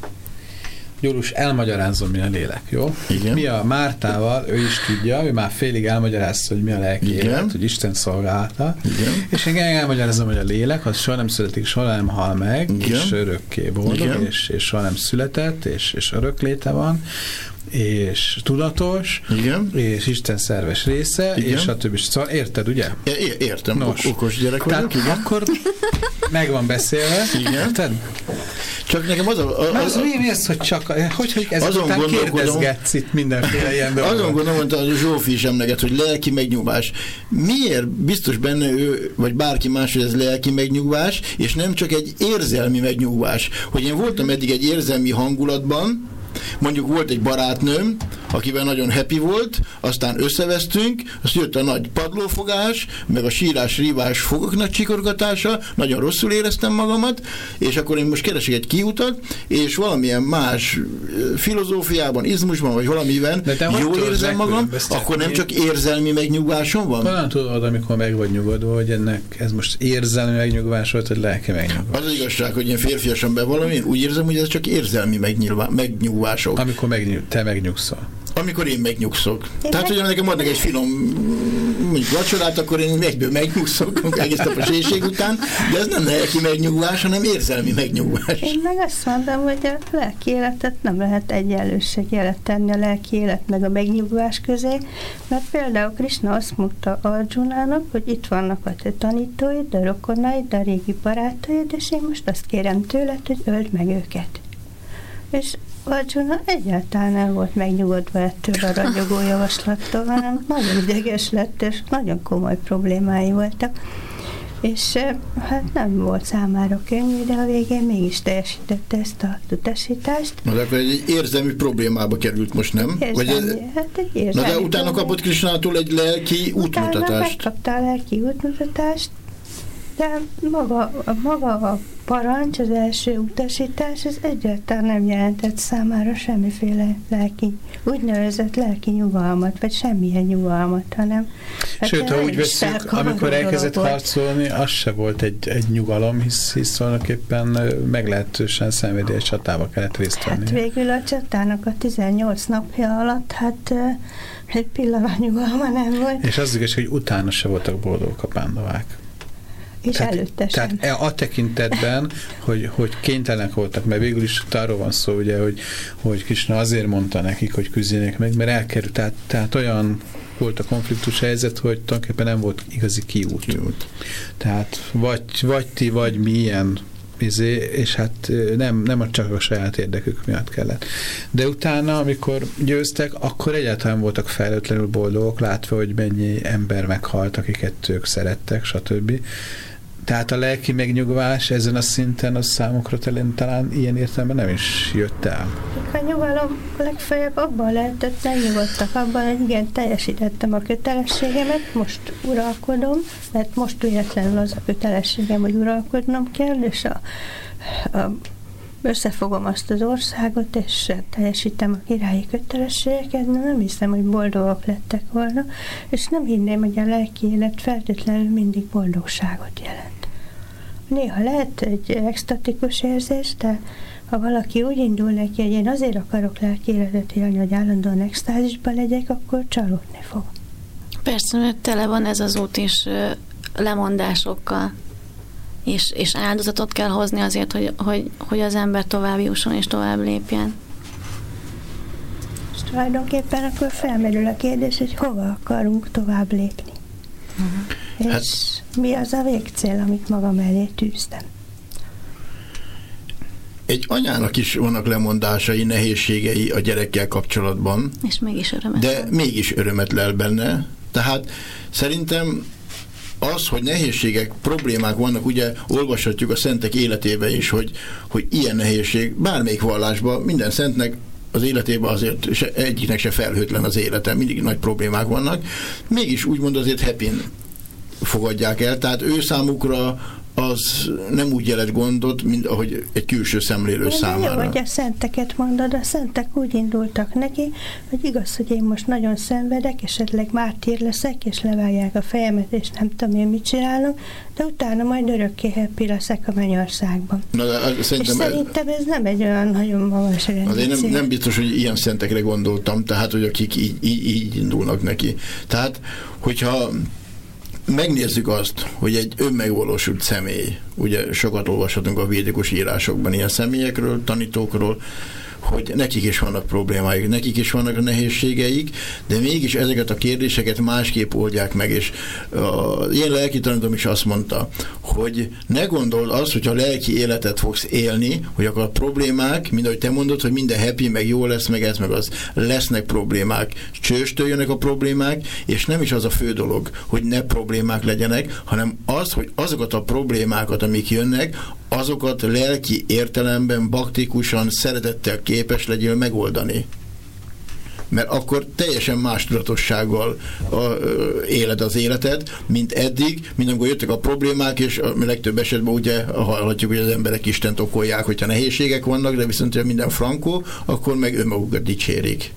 Gyurus, elmagyarázom, mi a lélek, jó? Igen. Mi a Mártával, ő is tudja, ő már félig elmagyarázta, hogy mi a lelki Igen. élet, hogy Isten szolgálta. Igen. És én elmagyarázom, hogy a lélek, az soha nem születik, soha nem hal meg, Igen. és örökké boldog, és, és soha nem született, és, és örökléte van és tudatos, Igen. és Isten szerves része, igen. és a többi. Szóval érted, ugye? É, értem, Nos, okos gyerek vagyok, igen. akkor meg van beszélve, igen. érted? Csak nekem az a... a, a, az mi ez, hogy csak, hogy, hogy ezek azon után kérdezgetsz itt mindenféle ilyen dolgot. Azon gondolom, hogy a Zsófi is emleget, hogy lelki megnyugvás. Miért biztos benne ő, vagy bárki más, hogy ez lelki megnyugvás, és nem csak egy érzelmi megnyugvás. Hogy én voltam eddig egy érzelmi hangulatban, Mondjuk volt egy barátnőm, akivel nagyon happy volt, aztán összevesztünk, azt jött a nagy padlófogás, meg a sírás, rívás fogoknak csikorgatása, nagyon rosszul éreztem magamat, és akkor én most keresek egy kiutat, és valamilyen más filozófiában, izmusban, vagy valamiben jól érzem magam, akkor nem csak érzelmi megnyugvásom van? Talán tudod, amikor meg vagy nyugodva, hogy ennek ez most érzelmi megnyugvás volt, vagy lelki megnyugvás? Az, az igazság, hogy én férfiasan bevallom, én úgy érzem, hogy ez csak érzelmi megnyugvás megnyugvások. Amikor megnyug, te megnyugszol. Amikor én megnyugszok. Én Tehát, hogy nekem adnak egy finom mondjuk vacsorát, akkor én egyből megnyugszok egész nap a séség után, de ez nem lelki megnyugvás, hanem érzelmi megnyugvás. Én meg azt mondom, hogy a lelki életet nem lehet egyenlőségjelet tenni a lelki élet meg a megnyugvás közé, mert például Krishna azt mondta Arjunának, hogy itt vannak a te tanítóid, a rokonaid, a régi barátaid, és én most azt kérem tőled, hogy öld meg őket. És Arjuna egyáltalán nem volt megnyugodva ettől a ragyogó javaslattól, hanem nagyon ideges lett, és nagyon komoly problémái voltak. és hát nem volt számára könnyű, de a végén mégis teljesítette ezt a utasítást. Na de akkor egy érzelmi problémába került most, nem? Érzelmi, Vagy, hát egy érzelmi Na de utána kapott Krisnától egy lelki útmutatást. Utána megkapta a lelki útmutatást, de maga, maga a parancs, az első utasítás, ez egyáltalán nem jelentett számára semmiféle lelki, úgynevezett lelki nyugalmat, vagy semmilyen nyugalmat, hanem... Sőt, ha úgy veszük, amikor elkezdett harcolni, az se volt egy, egy nyugalom, hisz, hisz tulajdonképpen meglehetősen szenvedélyes csatába kellett részt venni. Hát végül a csatának a 18 napja alatt, hát egy pillanat nyugalma nem volt. És az igaz, hogy utána se voltak boldogok a pándavák. És tehát, előtte sem. Tehát a tekintetben, hogy, hogy kénytelenek voltak, mert végül is arról van szó, ugye, hogy, hogy Kisna azért mondta nekik, hogy küzdjenek meg, mert elkerült. Tehát, tehát olyan volt a konfliktus helyzet, hogy tulajdonképpen nem volt igazi kiút. kiút. Tehát vagy, vagy ti, vagy mi ilyen izé, és hát nem, nem csak a saját érdekük miatt kellett. De utána, amikor győztek, akkor egyáltalán voltak felőtlenül boldogok, látva, hogy mennyi ember meghalt, akiket ők szerettek, stb. Tehát a lelki megnyugvás ezen a szinten az számokra talán, talán ilyen értelemben nem is jött el. A nyugalom legfeljebb abban lehetett, megnyugodtak abban, hogy igen, teljesítettem a kötelességemet, most uralkodom, mert most véletlenül az a kötelességem, hogy uralkodnom kell, és a, a összefogom azt az országot, és teljesítem a királyi kötelességeket, de nem hiszem, hogy boldogok lettek volna, és nem hinném, hogy a lelki élet feltétlenül mindig boldogságot jelent. Néha lehet egy extatikus érzés, de ha valaki úgy indul neki, hogy én azért akarok lelki életet élni, hogy állandóan extázisban legyek, akkor csalódni fog. Persze, mert tele van ez az út is lemondásokkal, és, és áldozatot kell hozni azért, hogy, hogy, hogy az ember tovább jusson és tovább lépjen. És tulajdonképpen akkor felmerül a kérdés, hogy hova akarunk tovább lépni. Uh-huh. És hát, mi az a végcél, amit magam elé tűztem? Egy anyának is vannak lemondásai, nehézségei a gyerekkel kapcsolatban. És mégis örömet. De mégis örömet lel benne. Tehát szerintem az, hogy nehézségek, problémák vannak, ugye olvashatjuk a szentek életébe is, hogy, hogy ilyen nehézség, bármelyik vallásban, minden szentnek az életében azért se, egyiknek se felhőtlen az élete, mindig nagy problémák vannak, mégis úgymond azért happy fogadják el, tehát ő számukra az nem úgy jelent gondot, mint ahogy egy külső szemlélő én számára. Jó, hogy a szenteket mondod, a szentek úgy indultak neki, hogy igaz, hogy én most nagyon szenvedek, esetleg mártír leszek, és levágják a fejemet, és nem tudom én mit csinálok, de utána majd örökké happy leszek a mennyországban. Na, de szerintem, és szerintem ez nem egy olyan nagyon magas rendszer. Én nem, nem biztos, hogy ilyen szentekre gondoltam, tehát, hogy akik így, így, így indulnak neki. Tehát, hogyha megnézzük azt, hogy egy önmegvalósult személy, ugye sokat olvashatunk a védikus írásokban ilyen személyekről, tanítókról, hogy nekik is vannak problémáik, nekik is vannak nehézségeik, de mégis ezeket a kérdéseket másképp oldják meg, és a, ilyen lelki tanítom is azt mondta, hogy ne gondold azt, hogy a lelki életet fogsz élni, hogy akkor a problémák, mint ahogy te mondod, hogy minden happy, meg jó lesz, meg ez, meg az, lesznek problémák, csőstől jönnek a problémák, és nem is az a fő dolog, hogy ne problémák legyenek, hanem az, hogy azokat a problémákat, amik jönnek, azokat lelki értelemben, baktikusan, szeretettel képes legyél megoldani. Mert akkor teljesen más tudatossággal a, éled az életed, mint eddig, mint amikor jöttek a problémák, és a legtöbb esetben ugye hallhatjuk, hogy az emberek Istent okolják, hogyha nehézségek vannak, de viszont, ha minden frankó, akkor meg önmagukat dicsérik.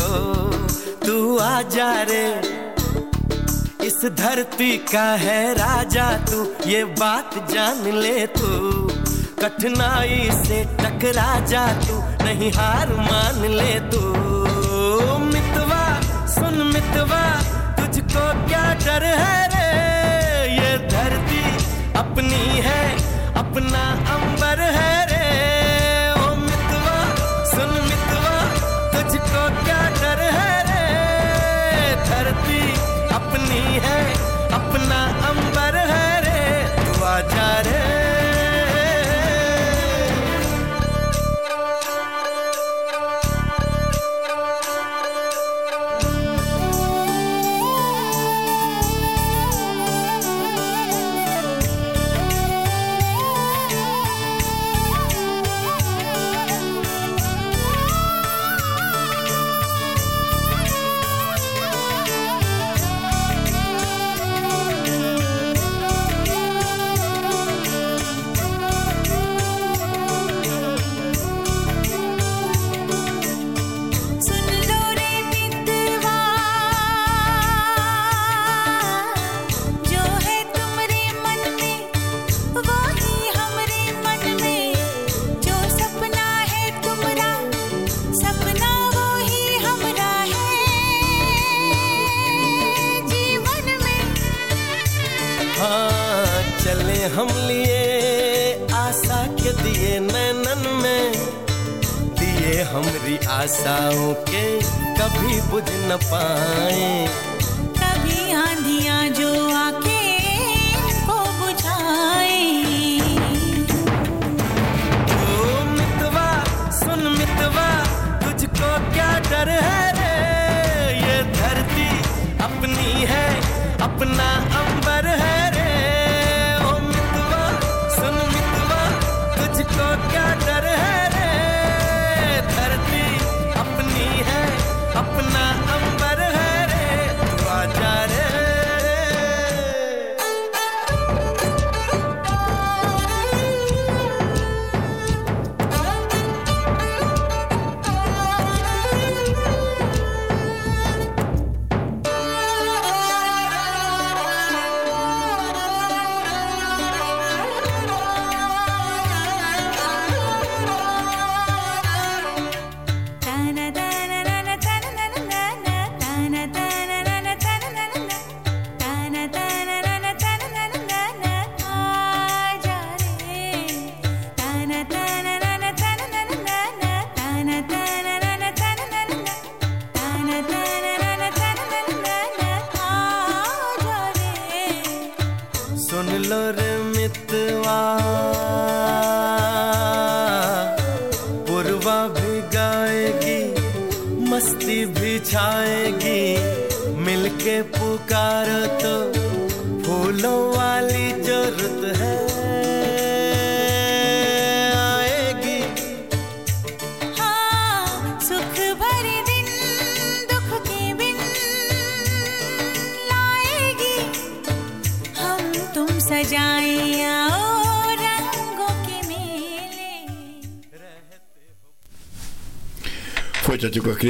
हो, तू आ जा रे। इस धरती का है राजा तू, ये बात जान ले तू। कठिनाई से टकरा जा तू, नहीं हार मान ले तू। मितवा, सुन मितवा, तुझको क्या डर है रे? ये धरती अपनी है, अपना अंबर है।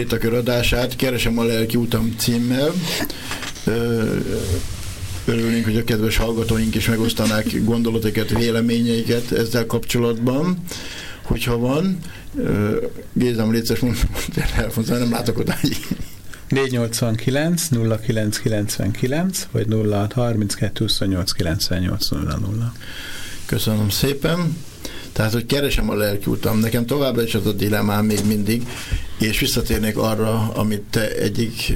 Krétakör adását, Keresem a lelki utam címmel. Örülnénk, hogy a kedves hallgatóink is megosztanák gondolatokat, véleményeiket ezzel kapcsolatban. Hogyha van, ö, Gézám, létszes, mondd el, nem látok odáig. 489 0999 vagy 0632 28 98 00. Köszönöm szépen. Tehát, hogy keresem a lelki utam. Nekem továbbra is az a dilemmám még mindig, és visszatérnék arra, amit te egyik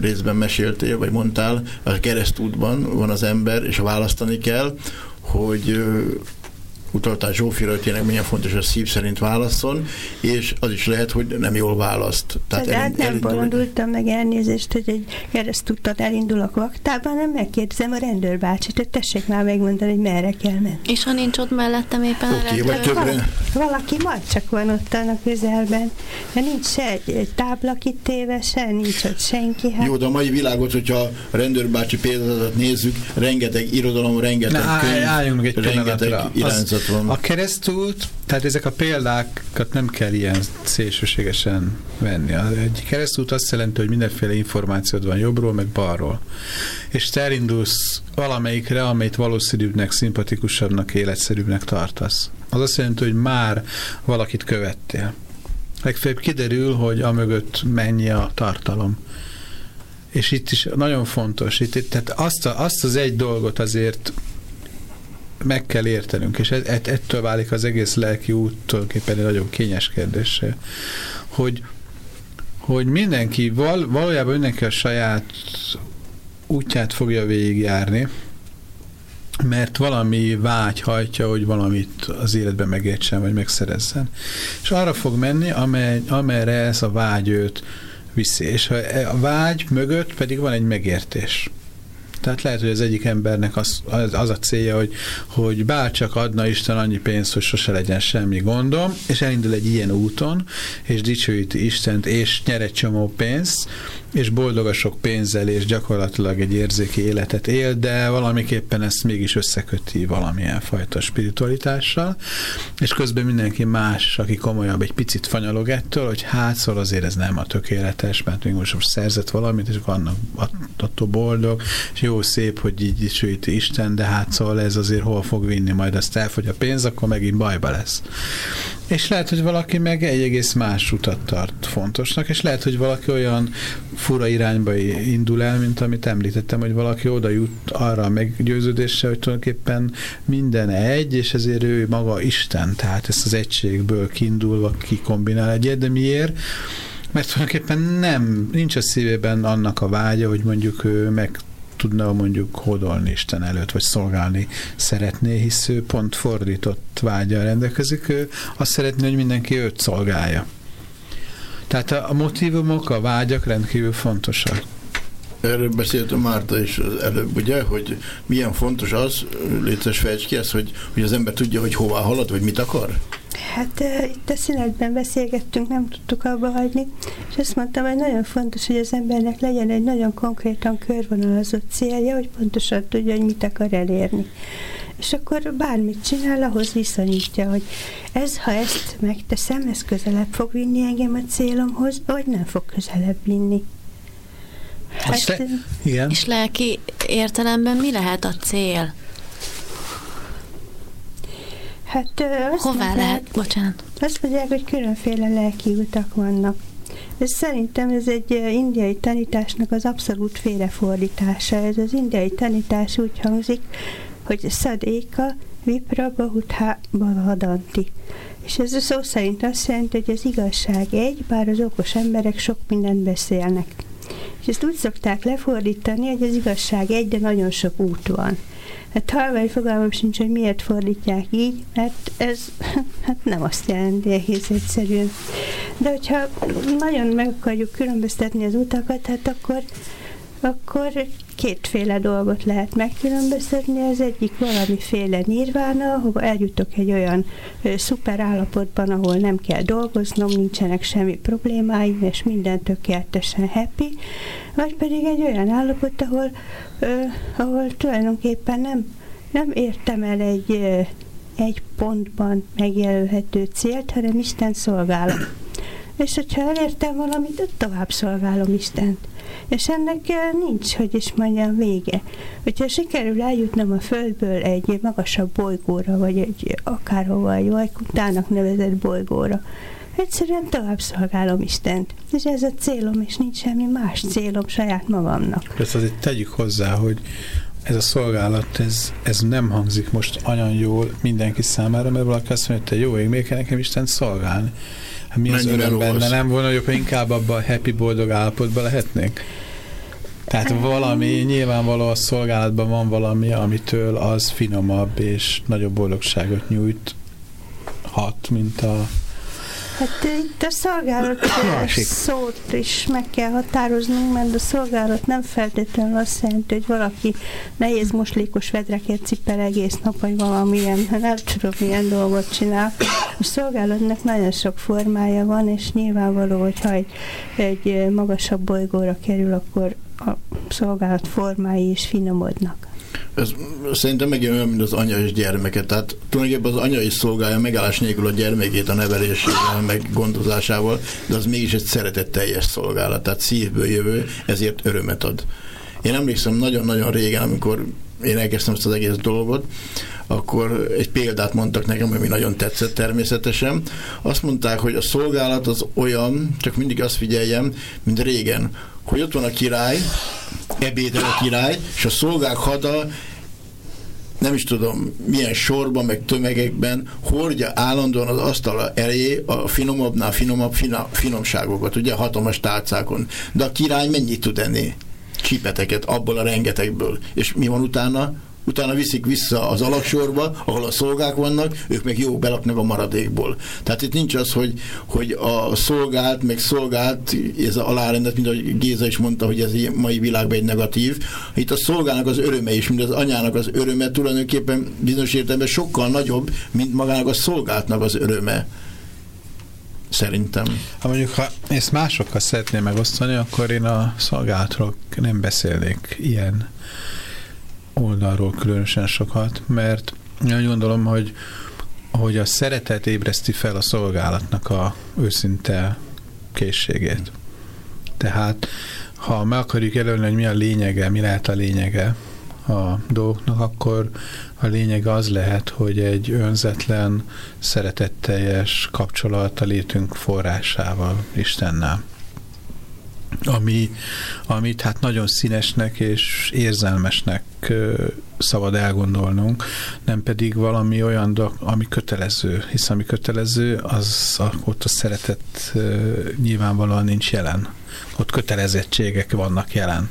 részben meséltél, vagy mondtál, a keresztútban van az ember, és választani kell, hogy utaltál Zsófira, hogy tényleg milyen fontos, hogy a szív szerint válaszol, és az is lehet, hogy nem jól választ. Tehát elin- hát nem bolondultam meg elnézést, hogy egy keresztúton elindulok vaktában, nem megkérdezem a rendőrbácsit, hogy tessék már megmondani, hogy merre kell menni. És ha nincs ott mellettem éppen a Oké, rendőr? Valaki, valaki majd csak van ott a közelben, de nincs se egy, egy tábla kitéve, se nincs ott senki. Hát Jó, de a mai világot, hogyha a rendőrbácsi példázatot nézzük, rengeteg irodalom, rengeteg Na, könyv, álljunk meg egy rengeteg pillanatra. Irányzat van. A keresztút, tehát ezek a példákat nem kell ilyen szélsőségesen venni. Egy keresztút azt jelenti, hogy mindenféle információd van jobbról, meg balról. És te elindulsz valamelyikre, amelyet valószínűbbnek, szimpatikusabbnak, életszerűbbnek tartasz. Az azt jelenti, hogy már valakit követtél. Legfeljebb kiderül, hogy amögött mennyi a tartalom. És itt is nagyon fontos, itt, itt tehát azt, a, azt az egy dolgot azért meg kell értenünk, és et, et, ettől válik az egész lelki út tulajdonképpen egy nagyon kényes kérdése, hogy, hogy mindenki, val, valójában mindenki a saját útját fogja végigjárni, mert valami vágy hajtja, hogy valamit az életben megértsen, vagy megszerezzen. És arra fog menni, amely, amerre ez a vágy őt viszi. És e- a vágy mögött pedig van egy megértés. Tehát lehet, hogy az egyik embernek az, az, az a célja, hogy, hogy bárcsak adna Isten annyi pénzt, hogy sose legyen semmi gondom, és elindul egy ilyen úton, és dicsőíti Istent, és nyer egy csomó pénzt, és boldog a sok pénzzel, és gyakorlatilag egy érzéki életet él, de valamiképpen ezt mégis összeköti valamilyen fajta spiritualitással, és közben mindenki más, aki komolyabb, egy picit fanyalog ettől, hogy hát szóval azért ez nem a tökéletes, mert még most szerzett valamit, és annak att- attól boldog, és jó szép, hogy így dicsőíti Isten, de hát szóval ez azért hol fog vinni, majd azt elfogy a pénz, akkor megint bajba lesz. És lehet, hogy valaki meg egy egész más utat tart fontosnak, és lehet, hogy valaki olyan fura irányba indul el, mint amit említettem, hogy valaki oda jut arra a meggyőződésre, hogy tulajdonképpen minden egy, és ezért ő maga Isten, tehát ezt az egységből kiindulva kikombinál egyet, de miért? Mert tulajdonképpen nem, nincs a szívében annak a vágya, hogy mondjuk ő meg tudna mondjuk hódolni Isten előtt, vagy szolgálni szeretné, hisz ő pont fordított vágyal rendelkezik, ő azt szeretné, hogy mindenki őt szolgálja. Tehát a, motivumok, a vágyak rendkívül fontosak. Erről beszélt a Márta is az előbb, ugye, hogy milyen fontos az, létes fejtsd ki ezt, hogy, hogy az ember tudja, hogy hová halad, vagy mit akar? Hát uh, itt a szünetben beszélgettünk, nem tudtuk abba hagyni, és azt mondtam, hogy nagyon fontos, hogy az embernek legyen egy nagyon konkrétan körvonalazott célja, hogy pontosan tudja, hogy mit akar elérni. És akkor bármit csinál, ahhoz viszonyítja, hogy ez, ha ezt megteszem, ez közelebb fog vinni engem a célomhoz, vagy nem fog közelebb vinni. Azt te, igen. És lelki értelemben mi lehet a cél? Hát azt Hová mondják- lehet? Bocsánat. Azt mondják, hogy különféle lelki utak vannak. Ez szerintem ez egy indiai tanításnak az abszolút félrefordítása. Ez az indiai tanítás úgy hangzik, hogy szadéka vipra bahutha bavadanti. És ez a szó szerint azt jelenti, hogy az igazság egy, bár az okos emberek sok mindent beszélnek. És ezt úgy szokták lefordítani, hogy az igazság egy, de nagyon sok út van. Hát halvány fogalmam sincs, hogy miért fordítják így, mert ez [LAUGHS] hát nem azt jelenti egész egyszerűen. De hogyha nagyon meg akarjuk különböztetni az utakat, hát akkor, akkor kétféle dolgot lehet megkülönböztetni. Az egyik valamiféle nirvána, ahova eljutok egy olyan ö, szuper állapotban, ahol nem kell dolgoznom, nincsenek semmi problémáim, és minden tökéletesen happy, vagy pedig egy olyan állapot, ahol, ö, ahol tulajdonképpen nem, nem értem el egy, ö, egy pontban megjelölhető célt, hanem Isten szolgálom. És hogyha elértem valamit, tovább szolgálom Istent. És ennek eh, nincs, hogy is mondjam, vége. Hogyha sikerül eljutnom a Földből egy magasabb bolygóra, vagy egy akárhova, egy vajkutának nevezett bolygóra, egyszerűen tovább szolgálom Istent. És ez a célom, és nincs semmi más célom saját magamnak. Ezt azért tegyük hozzá, hogy ez a szolgálat, ez, ez nem hangzik most olyan jól mindenki számára, mert valaki azt mondja, hogy te jó ég, miért kell nekem Isten szolgálni? Hát mi az öröm benne? Nem volna jobb, ha inkább abban a happy, boldog állapotban lehetnénk? Tehát valami, nyilvánvaló a szolgálatban van valami, amitől az finomabb és nagyobb boldogságot nyújt hat, mint a Hát itt a szolgálat [COUGHS] szót is meg kell határoznunk, mert a szolgálat nem feltétlenül azt jelenti, hogy valaki nehéz moslékos vedreket cipel egész nap, vagy valamilyen, nem tudom, milyen dolgot csinál. A szolgálatnak nagyon sok formája van, és nyilvánvaló, hogyha egy, egy magasabb bolygóra kerül, akkor a szolgálat formái is finomodnak. Ez szerintem megint olyan, mint az anya és gyermeke. Tehát tulajdonképpen az anya is szolgálja megállás nélkül a gyermekét a nevelésével, meg gondozásával, de az mégis egy szeretetteljes szolgálat, tehát szívből jövő, ezért örömet ad. Én emlékszem nagyon-nagyon régen, amikor én elkezdtem ezt az egész dolgot, akkor egy példát mondtak nekem, ami nagyon tetszett természetesen. Azt mondták, hogy a szolgálat az olyan, csak mindig azt figyeljem, mint régen, hogy ott van a király, ebédel a király, és a szolgák hada nem is tudom milyen sorban, meg tömegekben hordja állandóan az asztal elé a finomabbnál finomabb fina, finomságokat, ugye hatalmas tálcákon. De a király mennyit tud enni? Csipeteket abból a rengetegből. És mi van utána? Utána viszik vissza az alaksorba, ahol a szolgák vannak, ők meg jó belaknak a maradékból. Tehát itt nincs az, hogy, hogy a szolgált, meg szolgált, ez a alárendet, mint ahogy Géza is mondta, hogy ez a mai világban egy negatív. Itt a szolgának az öröme is, mint az anyának az öröme tulajdonképpen bizonyos értelemben sokkal nagyobb, mint magának a szolgáltnak az öröme. Szerintem. Ha mondjuk, ha ezt másokkal szeretném megosztani, akkor én a szolgálatról nem beszélnék ilyen oldalról különösen sokat, mert én gondolom, hogy, hogy a szeretet ébreszti fel a szolgálatnak a őszinte készségét. Tehát, ha meg akarjuk jelölni, hogy mi a lényege, mi lehet a lényege a dolgoknak, akkor a lényeg az lehet, hogy egy önzetlen, szeretetteljes kapcsolat a létünk forrásával, Istennel ami, amit hát nagyon színesnek és érzelmesnek szabad elgondolnunk, nem pedig valami olyan, ami kötelező, hisz ami kötelező, az ott a szeretet nyilvánvalóan nincs jelen. Ott kötelezettségek vannak jelen.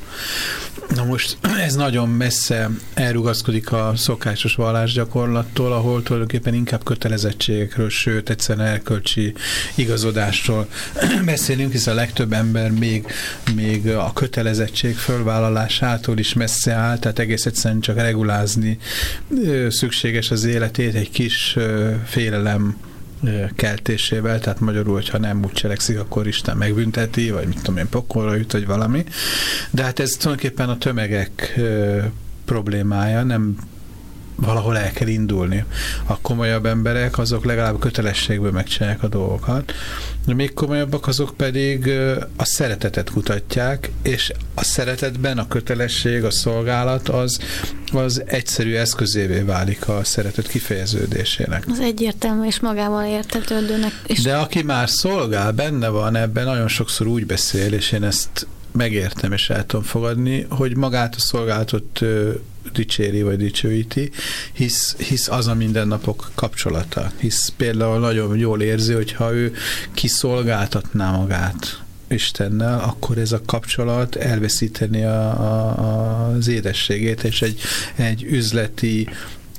Na most [CLEARS THROAT] ez nagyon messze elrugaszkodik a szokásos vallásgyakorlattól, ahol tulajdonképpen inkább kötelezettségekről, sőt egyszerűen erkölcsi igazodásról [CLEARS THROAT] beszélünk, hisz a legtöbb ember még, még a kötelezettség fölvállalásától is messze áll, tehát egész egyszerűen csak regulázni szükséges az életét, egy kis félelem keltésével, tehát magyarul, hogyha nem úgy cselekszik, akkor Isten megbünteti, vagy mit tudom én, pokolra jut, vagy valami. De hát ez tulajdonképpen a tömegek problémája, nem valahol el kell indulni. A komolyabb emberek, azok legalább kötelességből megcsinálják a dolgokat. A még komolyabbak azok pedig a szeretetet kutatják, és a szeretetben a kötelesség, a szolgálat az, az egyszerű eszközévé válik a szeretet kifejeződésének. Az egyértelmű és magával értetődőnek. És De aki már szolgál, benne van ebben, nagyon sokszor úgy beszél, és én ezt megértem és el tudom fogadni, hogy magát a szolgálatot ö, dicséri vagy dicsőíti, hisz, hisz az a mindennapok kapcsolata. Hisz például nagyon jól érzi, hogyha ő kiszolgáltatná magát Istennel, akkor ez a kapcsolat elveszíteni a, a, az édességét, és egy, egy üzleti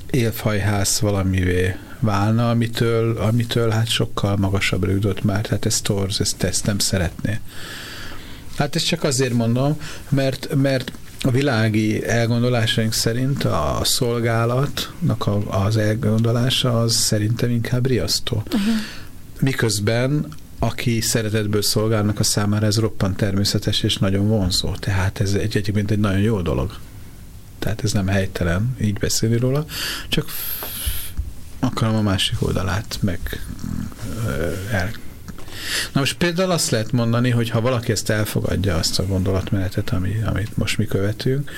élfajház valamivé válna, amitől, amitől hát sokkal magasabbra jutott már, tehát ez torz, ezt, ezt nem szeretné. Hát ezt csak azért mondom, mert, mert a világi elgondolásaink szerint a szolgálatnak az elgondolása az szerintem inkább riasztó. Uh-huh. Miközben aki szeretetből szolgálnak a számára ez roppant természetes és nagyon vonzó. Tehát ez egy, egyébként egy nagyon jó dolog. Tehát ez nem helytelen így beszélni róla, csak akarom a másik oldalát meg el Na most például azt lehet mondani, hogy ha valaki ezt elfogadja, azt a gondolatmenetet, ami, amit most mi követünk,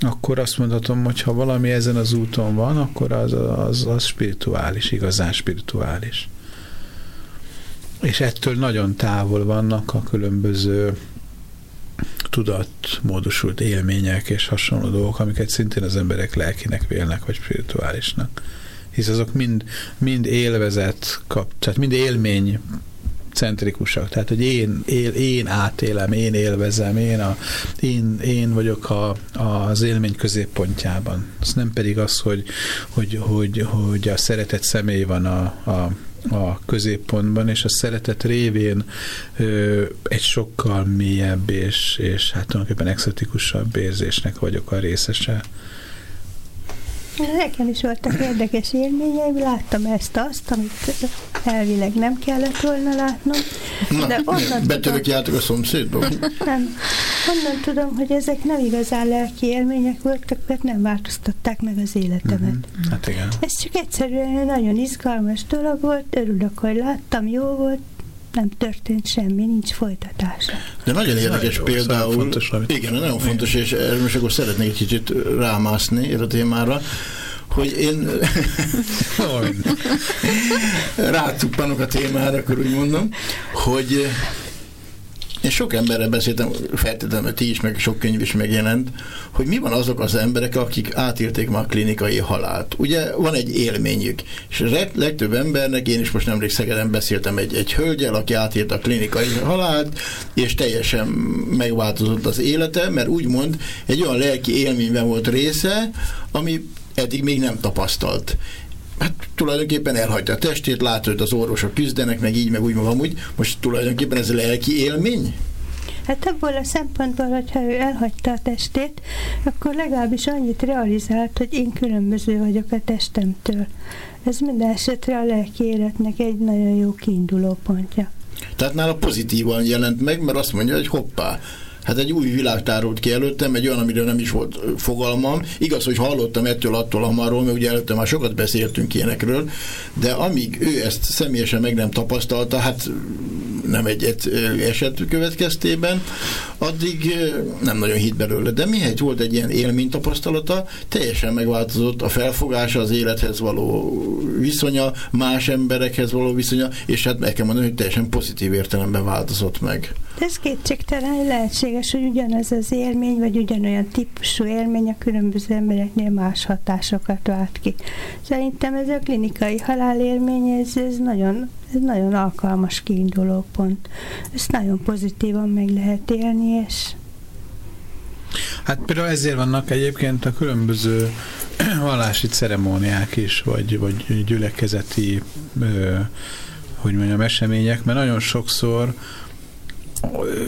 akkor azt mondhatom, hogy ha valami ezen az úton van, akkor az, az, az spirituális, igazán spirituális. És ettől nagyon távol vannak a különböző tudatmódosult élmények és hasonló dolgok, amiket szintén az emberek lelkinek vélnek, vagy spirituálisnak. Hisz azok mind, mind élvezet kap, tehát mind élmény centrikusak, tehát hogy én, él, én átélem, én élvezem, én, a, én, én vagyok a, az élmény középpontjában. Ez nem pedig az, hogy, hogy, hogy, hogy a szeretett személy van a, a a középpontban, és a szeretet révén ö, egy sokkal mélyebb és, és hát tulajdonképpen exotikusabb érzésnek vagyok a részese. Nekem is voltak érdekes élményeim, láttam ezt-azt, amit elvileg nem kellett volna látnom, Na, de onnan betörök játok a szomszédba? nem, onnan tudom, hogy ezek nem igazán lelki élmények voltak, mert nem változtatták meg az életemet. Mhm. Hát igen. Ez csak egyszerűen egy nagyon izgalmas dolog volt, örülök, hogy láttam, jó volt, nem történt semmi, nincs folytatása. De nagyon érdekes Nagyon például. fontos, amit- igen, nagyon fontos, és erről most akkor szeretnék egy kicsit rámászni erre a témára, hogy én [LAUGHS] rátuppanok a témára, akkor úgy mondom, hogy én sok emberrel beszéltem, feltétlenül, hogy ti is, meg sok könyv is megjelent, hogy mi van azok az emberek, akik átélték már a klinikai halált. Ugye van egy élményük, és a leg- legtöbb embernek, én is most nemrég Szegeden beszéltem egy, egy hölgyel, aki átélt a klinikai halált, és teljesen megváltozott az élete, mert úgymond egy olyan lelki élményben volt része, ami eddig még nem tapasztalt hát tulajdonképpen elhagyta a testét, látod, az orvosok küzdenek, meg így, meg úgy, meg amúgy. Most tulajdonképpen ez a lelki élmény? Hát abból a szempontból, hogyha ő elhagyta a testét, akkor legalábbis annyit realizált, hogy én különböző vagyok a testemtől. Ez minden esetre a lelki életnek egy nagyon jó kiinduló pontja. Tehát nála pozitívan jelent meg, mert azt mondja, hogy hoppá, hát egy új világ tárult ki előttem, egy olyan, amiről nem is volt fogalmam. Igaz, hogy hallottam ettől, attól, amarról, mert ugye előtte már sokat beszéltünk ilyenekről, de amíg ő ezt személyesen meg nem tapasztalta, hát nem egy, egy eset következtében, addig nem nagyon hitt belőle. De mihelyt volt egy ilyen élmény tapasztalata, teljesen megváltozott a felfogása, az élethez való viszonya, más emberekhez való viszonya, és hát meg kell mondani, hogy teljesen pozitív értelemben változott meg. De ez kétségtelen, hogy lehetséges, hogy ugyanez az élmény, vagy ugyanolyan típusú élmény a különböző embereknél más hatásokat vált ki. Szerintem ez a klinikai halálélmény, ez, ez, nagyon, ez nagyon alkalmas kiinduló pont. Ezt nagyon pozitívan meg lehet élni, és Hát például ezért vannak egyébként a különböző [CLEARS THROAT] vallási ceremóniák is, vagy, vagy gyülekezeti ö, hogy mondjam, események, mert nagyon sokszor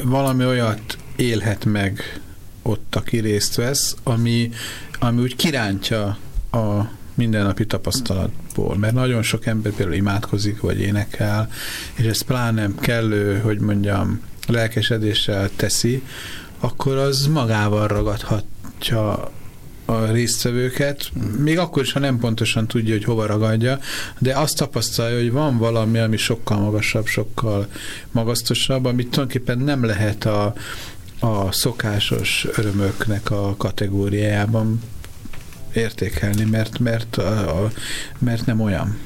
valami olyat élhet meg ott, aki részt vesz, ami, ami úgy kirántja a mindennapi tapasztalatból, mert nagyon sok ember például imádkozik, vagy énekel, és ez pláne kellő, hogy mondjam, lelkesedéssel teszi, akkor az magával ragadhatja a résztvevőket, még akkor is, ha nem pontosan tudja, hogy hova ragadja, de azt tapasztalja, hogy van valami, ami sokkal magasabb, sokkal magasztosabb, amit tulajdonképpen nem lehet a, a szokásos örömöknek a kategóriájában értékelni, mert, mert, a, a, mert nem olyan.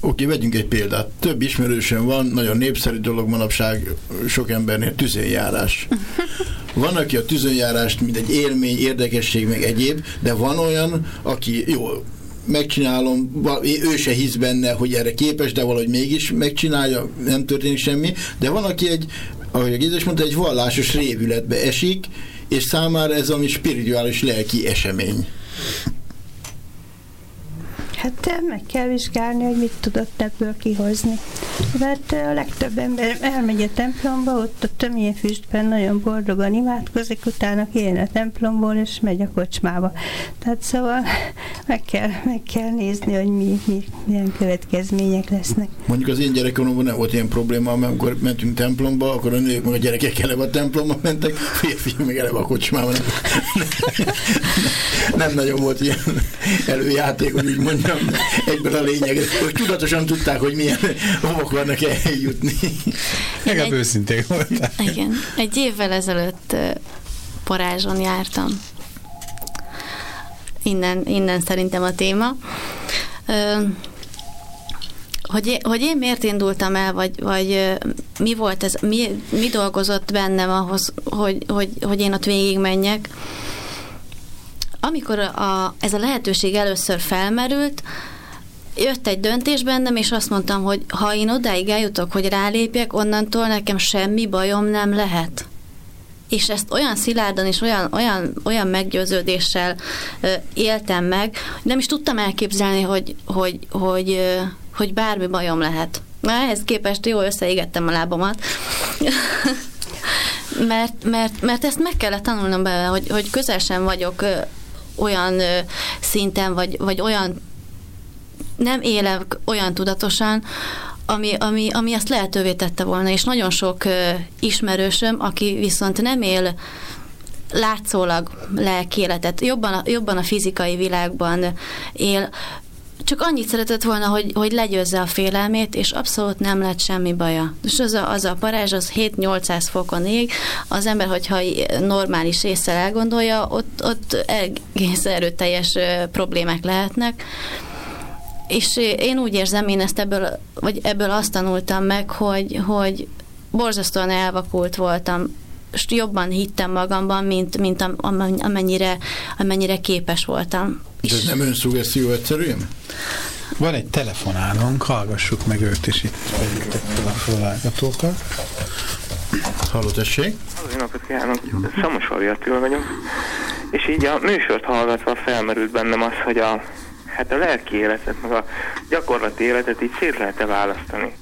Oké, vegyünk egy példát. Több ismerősöm van, nagyon népszerű dolog manapság sok embernél tüzönjárás. [LAUGHS] Van, aki a tüzönjárást, mint egy élmény, érdekesség, meg egyéb, de van olyan, aki jó, megcsinálom, ő se hisz benne, hogy erre képes, de valahogy mégis megcsinálja, nem történik semmi, de van, aki egy, ahogy a Gézes mondta, egy vallásos révületbe esik, és számára ez ami spirituális lelki esemény. Hát meg kell vizsgálni, hogy mit tudott ebből kihozni. Mert a legtöbb ember elmegy a templomba, ott a töményfüstben nagyon boldogan imádkozik, utána kijön a templomból, és megy a kocsmába. Tehát szóval [LAUGHS] meg kell, meg kell nézni, hogy mi, mi, milyen következmények lesznek. Mondjuk az én gyerekkoromban nem volt ilyen probléma, mert amikor mentünk templomba, akkor a nők meg a gyerekek eleve a templomba mentek, férfiak [LAUGHS] meg eleve a kocsmában. Nem, nem nagyon volt ilyen [LAUGHS] előjáték, hogy úgy mondjam, [LAUGHS] de egyben a lényeg, hogy tudatosan tudták, hogy milyen [LAUGHS] hova akarnak eljutni. Legalább egy- őszinték voltál. Igen. Egy évvel ezelőtt Parázson jártam. Innen, innen szerintem a téma. Ö, hogy, én- hogy én miért indultam el, vagy, vagy mi volt ez, mi, mi dolgozott bennem ahhoz, hogy, hogy, hogy én ott végigmenjek. Amikor a, ez a lehetőség először felmerült, jött egy döntés bennem, és azt mondtam, hogy ha én odáig eljutok, hogy rálépjek, onnantól nekem semmi bajom nem lehet. És ezt olyan szilárdan és olyan, olyan, olyan meggyőződéssel ö, éltem meg, nem is tudtam elképzelni, hogy, hogy, hogy, ö, hogy bármi bajom lehet. Na, ehhez képest jó összeégettem a lábamat. [LAUGHS] mert, mert, mert ezt meg kellett tanulnom belőle, hogy, hogy közel sem vagyok olyan szinten, vagy, vagy olyan nem élek olyan tudatosan, ami, ami, ami azt lehetővé tette volna, és nagyon sok ismerősöm, aki viszont nem él látszólag lelki életet, jobban a, jobban a fizikai világban él, csak annyit szeretett volna, hogy, hogy legyőzze a félelmét, és abszolút nem lett semmi baja. És az a, az a parázs, az 7-800 fokon ég, az ember, hogyha normális észre elgondolja, ott, ott egész erőteljes problémák lehetnek. És én úgy érzem, én ezt ebből, vagy ebből azt tanultam meg, hogy, hogy borzasztóan elvakult voltam, jobban hittem magamban, mint, mint am- am- amennyire, amennyire képes voltam. De ez nem önszugesztió egyszerűen? Van egy telefonálónk, hallgassuk meg őt is itt, vegyük a felvágatókat. Halló, tessék? Jó napot kívánok! Szamosvalvi Attila vagyok. És így a műsort hallgatva felmerült bennem az, hogy a, hát a lelki életet, meg a gyakorlati életet így szét lehet-e választani?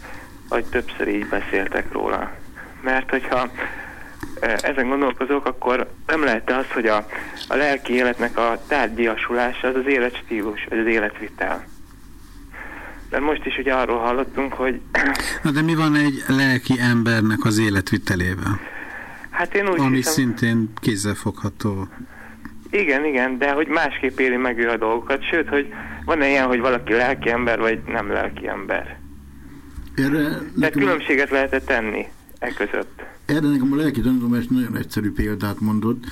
Vagy többször így beszéltek róla. Mert hogyha ezen gondolkozok, akkor nem lehet az, hogy a, a lelki életnek a tárgyiasulása az az életstílus, vagy az életvitel. Mert most is ugye arról hallottunk, hogy [CLEARS THROAT] Na de mi van egy lelki embernek az életvitelével? hát én úgy Ami hiszem... szintén kézzelfogható. Igen, igen, de hogy másképp éli meg ő a dolgokat, sőt, hogy van-e ilyen, hogy valaki lelki ember, vagy nem lelki ember. Erre Tehát különbséget lehet tenni e között. Erre nekem a lelki tanítomás nagyon egyszerű példát mondott,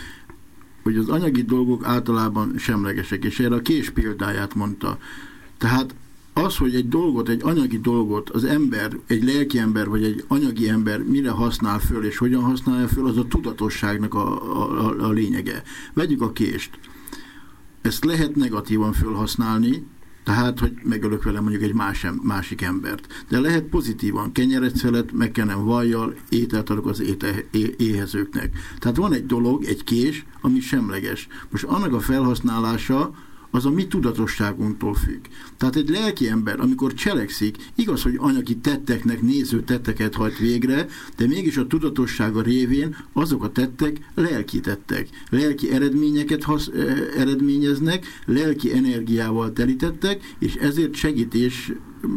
hogy az anyagi dolgok általában semlegesek, és erre a kés példáját mondta. Tehát az, hogy egy dolgot, egy anyagi dolgot az ember, egy lelki ember vagy egy anyagi ember mire használ föl és hogyan használja föl, az a tudatosságnak a, a, a lényege. Vegyük a kést. Ezt lehet negatívan fölhasználni, tehát, hogy megölök vele mondjuk egy más, másik embert. De lehet pozitívan, kenyeret szelet, megkenem vajjal, ételt adok az éte, é, éhezőknek. Tehát van egy dolog, egy kés, ami semleges. Most annak a felhasználása az a mi tudatosságunktól függ. Tehát egy lelki ember, amikor cselekszik, igaz, hogy anyagi tetteknek néző tetteket hajt végre, de mégis a tudatossága révén azok a tettek lelki tettek. Lelki eredményeket hasz, eredményeznek, lelki energiával telítettek, és ezért segítés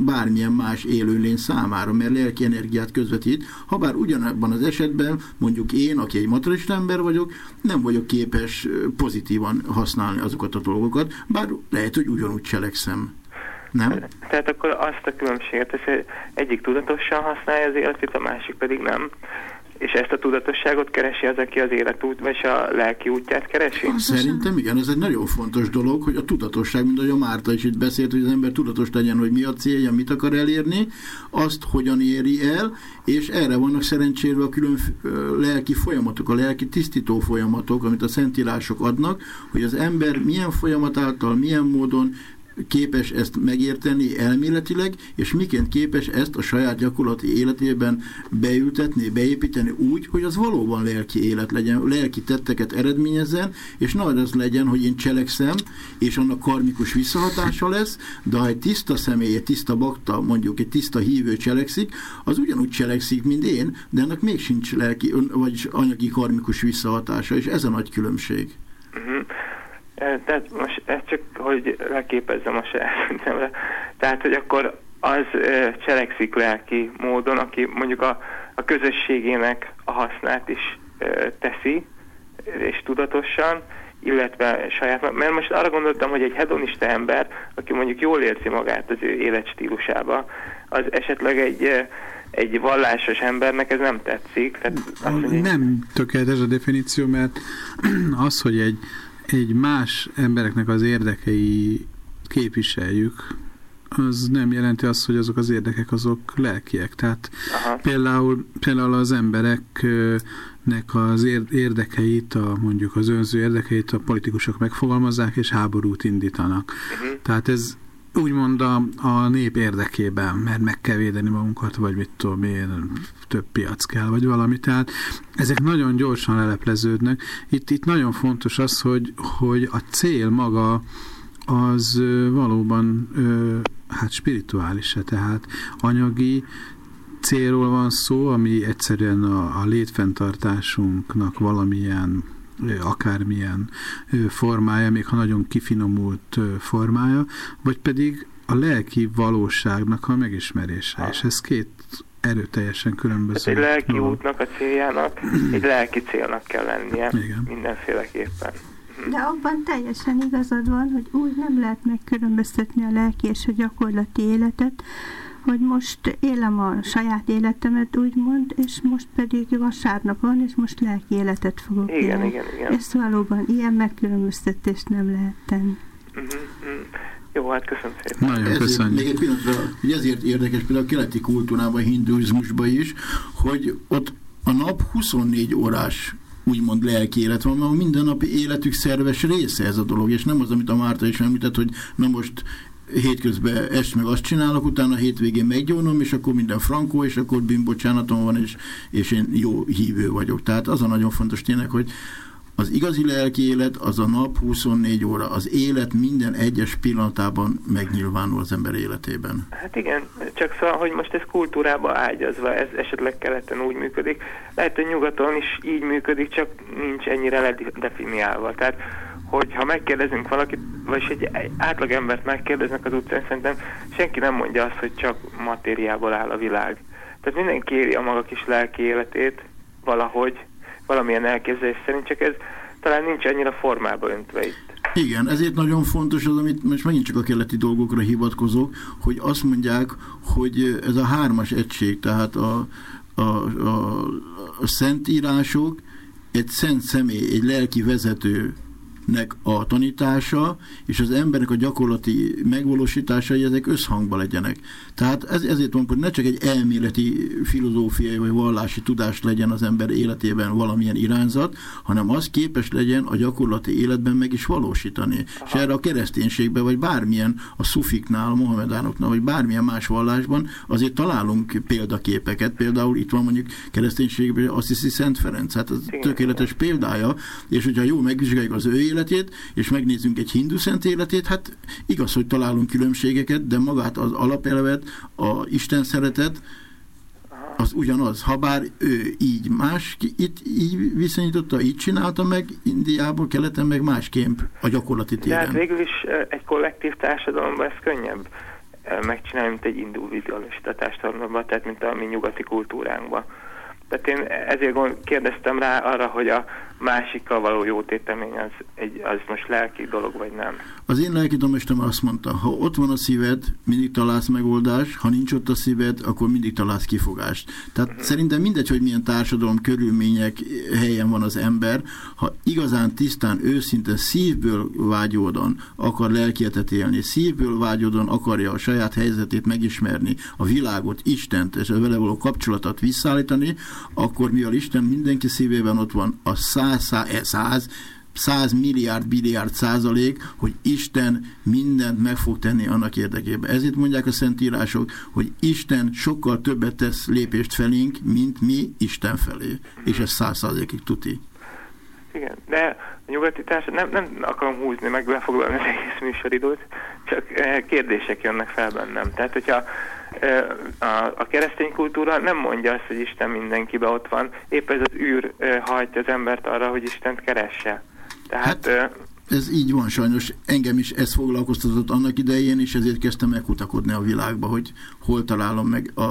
bármilyen más élőlény számára, mert lelki energiát közvetít, ha bár ugyanabban az esetben mondjuk én, aki egy materialista ember vagyok, nem vagyok képes pozitívan használni azokat a dolgokat, bár lehet, hogy ugyanúgy cselekszem. Nem? Tehát akkor azt a különbséget, hogy egyik tudatosan használja az életét, a másik pedig nem. És ezt a tudatosságot keresi az, aki az életút, vagy a lelki útját keresi? Szerintem igen, ez egy nagyon fontos dolog, hogy a tudatosság, mint ahogy a Márta is itt beszélt, hogy az ember tudatos legyen, hogy mi a célja, mit akar elérni, azt hogyan éri el, és erre vannak szerencsére a külön lelki folyamatok, a lelki tisztító folyamatok, amit a szentírások adnak, hogy az ember milyen folyamat által, milyen módon képes ezt megérteni elméletileg, és miként képes ezt a saját gyakorlati életében beültetni, beépíteni úgy, hogy az valóban lelki élet legyen, lelki tetteket eredményezzen, és nagy az legyen, hogy én cselekszem, és annak karmikus visszahatása lesz, de ha egy tiszta személy, egy tiszta bakta, mondjuk egy tiszta hívő cselekszik, az ugyanúgy cselekszik, mint én, de ennek még sincs lelki, vagyis anyagi karmikus visszahatása, és ez a nagy különbség. Uh-huh. Tehát most ez csak, hogy leképezzem a saját. [LAUGHS] Tehát, hogy akkor az ö, cselekszik lelki módon, aki mondjuk a, a közösségének a hasznát is ö, teszi, és tudatosan, illetve saját, mert most arra gondoltam, hogy egy hedonista ember, aki mondjuk jól érzi magát az ő életstílusába, az esetleg egy, egy vallásos embernek ez nem tetszik. Tehát azt mondja, Nem tökéletes a definíció, mert [CLEARS THROAT] az, hogy egy, egy más embereknek az érdekei képviseljük, az nem jelenti azt, hogy azok az érdekek azok lelkiek. Tehát Aha. például, például az embereknek az ér- érdekeit, a, mondjuk az önző érdekeit a politikusok megfogalmazzák, és háborút indítanak. Uh-huh. Tehát ez úgymond a, a nép érdekében, mert meg kell védeni magunkat, vagy mit tudom én, több piac kell, vagy valami. Tehát ezek nagyon gyorsan lelepleződnek. Itt, itt nagyon fontos az, hogy, hogy a cél maga az valóban hát spirituális -e, tehát anyagi célról van szó, ami egyszerűen a, a létfenntartásunknak valamilyen akármilyen formája, még ha nagyon kifinomult formája, vagy pedig a lelki valóságnak a megismerése, és ez két erőteljesen különböző. Tehát egy lelki dolog. útnak a céljának, egy lelki célnak kell lennie Igen. mindenféleképpen. De abban teljesen igazad van, hogy úgy nem lehet megkülönböztetni a lelki és a gyakorlati életet, hogy most élem a saját életemet, úgymond, és most pedig vasárnap van, és most lelki életet fogok Igen, élni. igen, igen. Ezt valóban ilyen megkülönböztetést nem lehet tenni. Mhm, mhm. Jó, hát köszönöm szépen. Nagyon Ezért, köszönjük. még egy pillanatra, hogy ezért érdekes például a keleti kultúrában, a hinduizmusban is, hogy ott a nap 24 órás úgymond lelki élet van, mert a mindennapi életük szerves része ez a dolog, és nem az, amit a Márta is említett, hogy na most hétközben est meg azt csinálok, utána hétvégén meggyónom, és akkor minden frankó, és akkor bűnbocsánatom van, és, és én jó hívő vagyok. Tehát az a nagyon fontos tényleg, hogy az igazi lelki élet az a nap 24 óra, az élet minden egyes pillanatában megnyilvánul az ember életében. Hát igen, csak szóval, hogy most ez kultúrába ágyazva, ez esetleg keleten úgy működik. Lehet, hogy nyugaton is így működik, csak nincs ennyire ledefiniálva. Tehát, hogyha megkérdezünk valakit, vagyis egy, egy átlag embert megkérdeznek az utcán, szerintem senki nem mondja azt, hogy csak matériából áll a világ. Tehát mindenki éli a maga kis lelki életét valahogy, valamilyen elképzelés szerint, csak ez talán nincs annyira formába öntve itt. Igen, ezért nagyon fontos az, amit most megint csak a keleti dolgokra hivatkozok, hogy azt mondják, hogy ez a hármas egység, tehát a, a, a, a szentírások, egy szent személy, egy lelki vezető nek a tanítása és az embernek a gyakorlati megvalósításai ezek összhangba legyenek. Tehát ez, ezért mondom, hogy ne csak egy elméleti filozófiai vagy vallási tudás legyen az ember életében valamilyen irányzat, hanem az képes legyen a gyakorlati életben meg is valósítani. Aha. És erre a kereszténységben, vagy bármilyen a szufiknál, a mohamedánoknál, vagy bármilyen más vallásban azért találunk példaképeket. Például itt van mondjuk kereszténységben azt hiszi Szent Ferenc. Hát ez tökéletes példája, és hogyha jól megvizsgáljuk az ő életét, és megnézzünk egy hindu szent életét, hát igaz, hogy találunk különbségeket, de magát az alapelvet, a Isten szeretet, az ugyanaz. Habár ő így más, itt így viszonyította, így csinálta meg, Indiából, keleten meg másképp a gyakorlati De hát téren. végül is egy kollektív társadalomban ez könnyebb megcsinálni, mint egy individualista társadalomban, tehát mint a mi nyugati kultúránkban. Tehát én ezért kérdeztem rá arra, hogy a másikkal való jótétemény az, egy, az most lelki dolog, vagy nem. Az én lelki tanítom azt mondta, ha ott van a szíved, mindig találsz megoldást, ha nincs ott a szíved, akkor mindig találsz kifogást. Tehát uh-huh. szerintem mindegy, hogy milyen társadalom körülmények helyen van az ember, ha igazán tisztán, őszinte szívből vágyódon akar lelkietet élni, szívből vágyódon akarja a saját helyzetét megismerni, a világot, Istent és a vele való kapcsolatot visszaállítani, akkor mivel Isten mindenki szívében ott van, a száz, száz, száz 100 milliárd, biliárd százalék, hogy Isten mindent meg fog tenni annak érdekében. Ezért mondják a szentírások, hogy Isten sokkal többet tesz lépést felénk, mint mi Isten felé. És ez száz százalékig tuti. Igen, de a nyugati társadalom, nem, nem akarom húzni, meg lefoglalni az egész műsoridőt, csak eh, kérdések jönnek fel bennem. Tehát, hogyha eh, a, a keresztény kultúra nem mondja azt, hogy Isten mindenkibe ott van, épp ez az űr hajtja az embert arra, hogy Istent keresse. Tehát, Hát- Ez így van sajnos. Engem is ez foglalkoztatott annak idején, és ezért kezdtem megkutakodni a világba, hogy hol találom meg, a,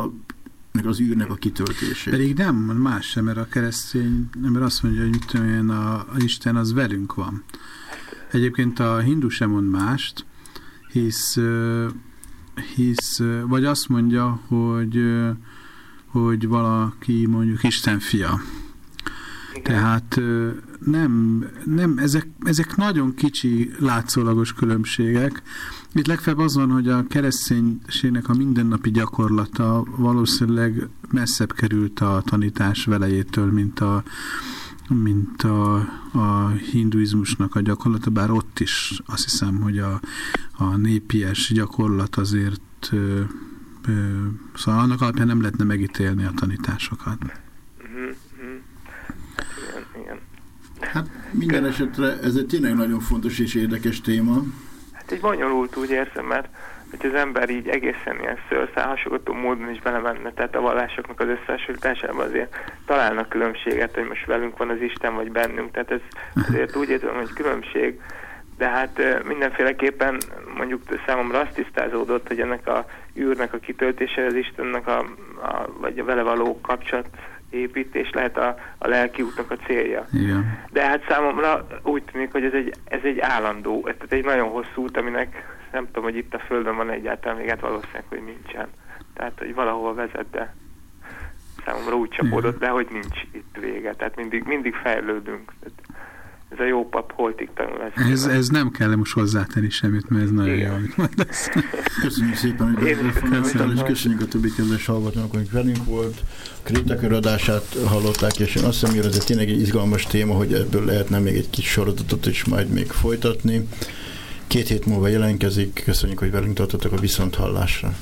meg az űrnek a kitöltését. Pedig nem, más sem, mert a keresztény ember azt mondja, hogy mit tudom én, a, a Isten az velünk van. Egyébként a hindu sem mond mást, hisz, hisz vagy azt mondja, hogy, hogy valaki mondjuk Isten fia. igen. Tehát nem, nem ezek, ezek nagyon kicsi látszólagos különbségek. Itt legfeljebb az van, hogy a kereszténységnek a mindennapi gyakorlata valószínűleg messzebb került a tanítás velejétől, mint a, mint a, a hinduizmusnak a gyakorlata, bár ott is azt hiszem, hogy a, a népies gyakorlat azért ö, ö, szóval annak alapján nem lehetne megítélni a tanításokat. Igen, igen. Hát minden esetre ez egy tényleg nagyon fontos és érdekes téma. Hát egy bonyolult úgy érzem, mert hogy az ember így egészen ilyen szőrszálhasogató módon is belemenne, tehát a vallásoknak az összehasonlításában azért találnak különbséget, hogy most velünk van az Isten, vagy bennünk, tehát ez azért úgy érzem, hogy különbség, de hát mindenféleképpen mondjuk számomra azt tisztázódott, hogy ennek a űrnek a kitöltése az Istennek a, a vagy a vele való kapcsolat építés lehet a, a lelki útnak a célja. Igen. De hát számomra úgy tűnik, hogy ez egy, ez egy állandó, tehát egy nagyon hosszú út, aminek nem tudom, hogy itt a Földön van egyáltalán még, hát valószínűleg, hogy nincsen. Tehát, hogy valahova vezet, de számomra úgy csapódott le, hogy nincs itt vége. Tehát mindig, mindig fejlődünk. Tehát ez a jó pap holtig tanul ezt. Ez, ez nem kell most hozzátenni semmit, mert ez nagyon jó, Igen. amit mondasz. [LAUGHS] Köszönjük szépen, hogy betelefonáltál, és köszönjük a többi kedves hallgatónak, hogy velünk volt. Krétakör adását hallották, és én azt hiszem, hogy ez egy tényleg egy izgalmas téma, hogy ebből lehetne még egy kis sorozatot is majd még folytatni. Két hét múlva jelentkezik. Köszönjük, hogy velünk tartottak a viszonthallásra.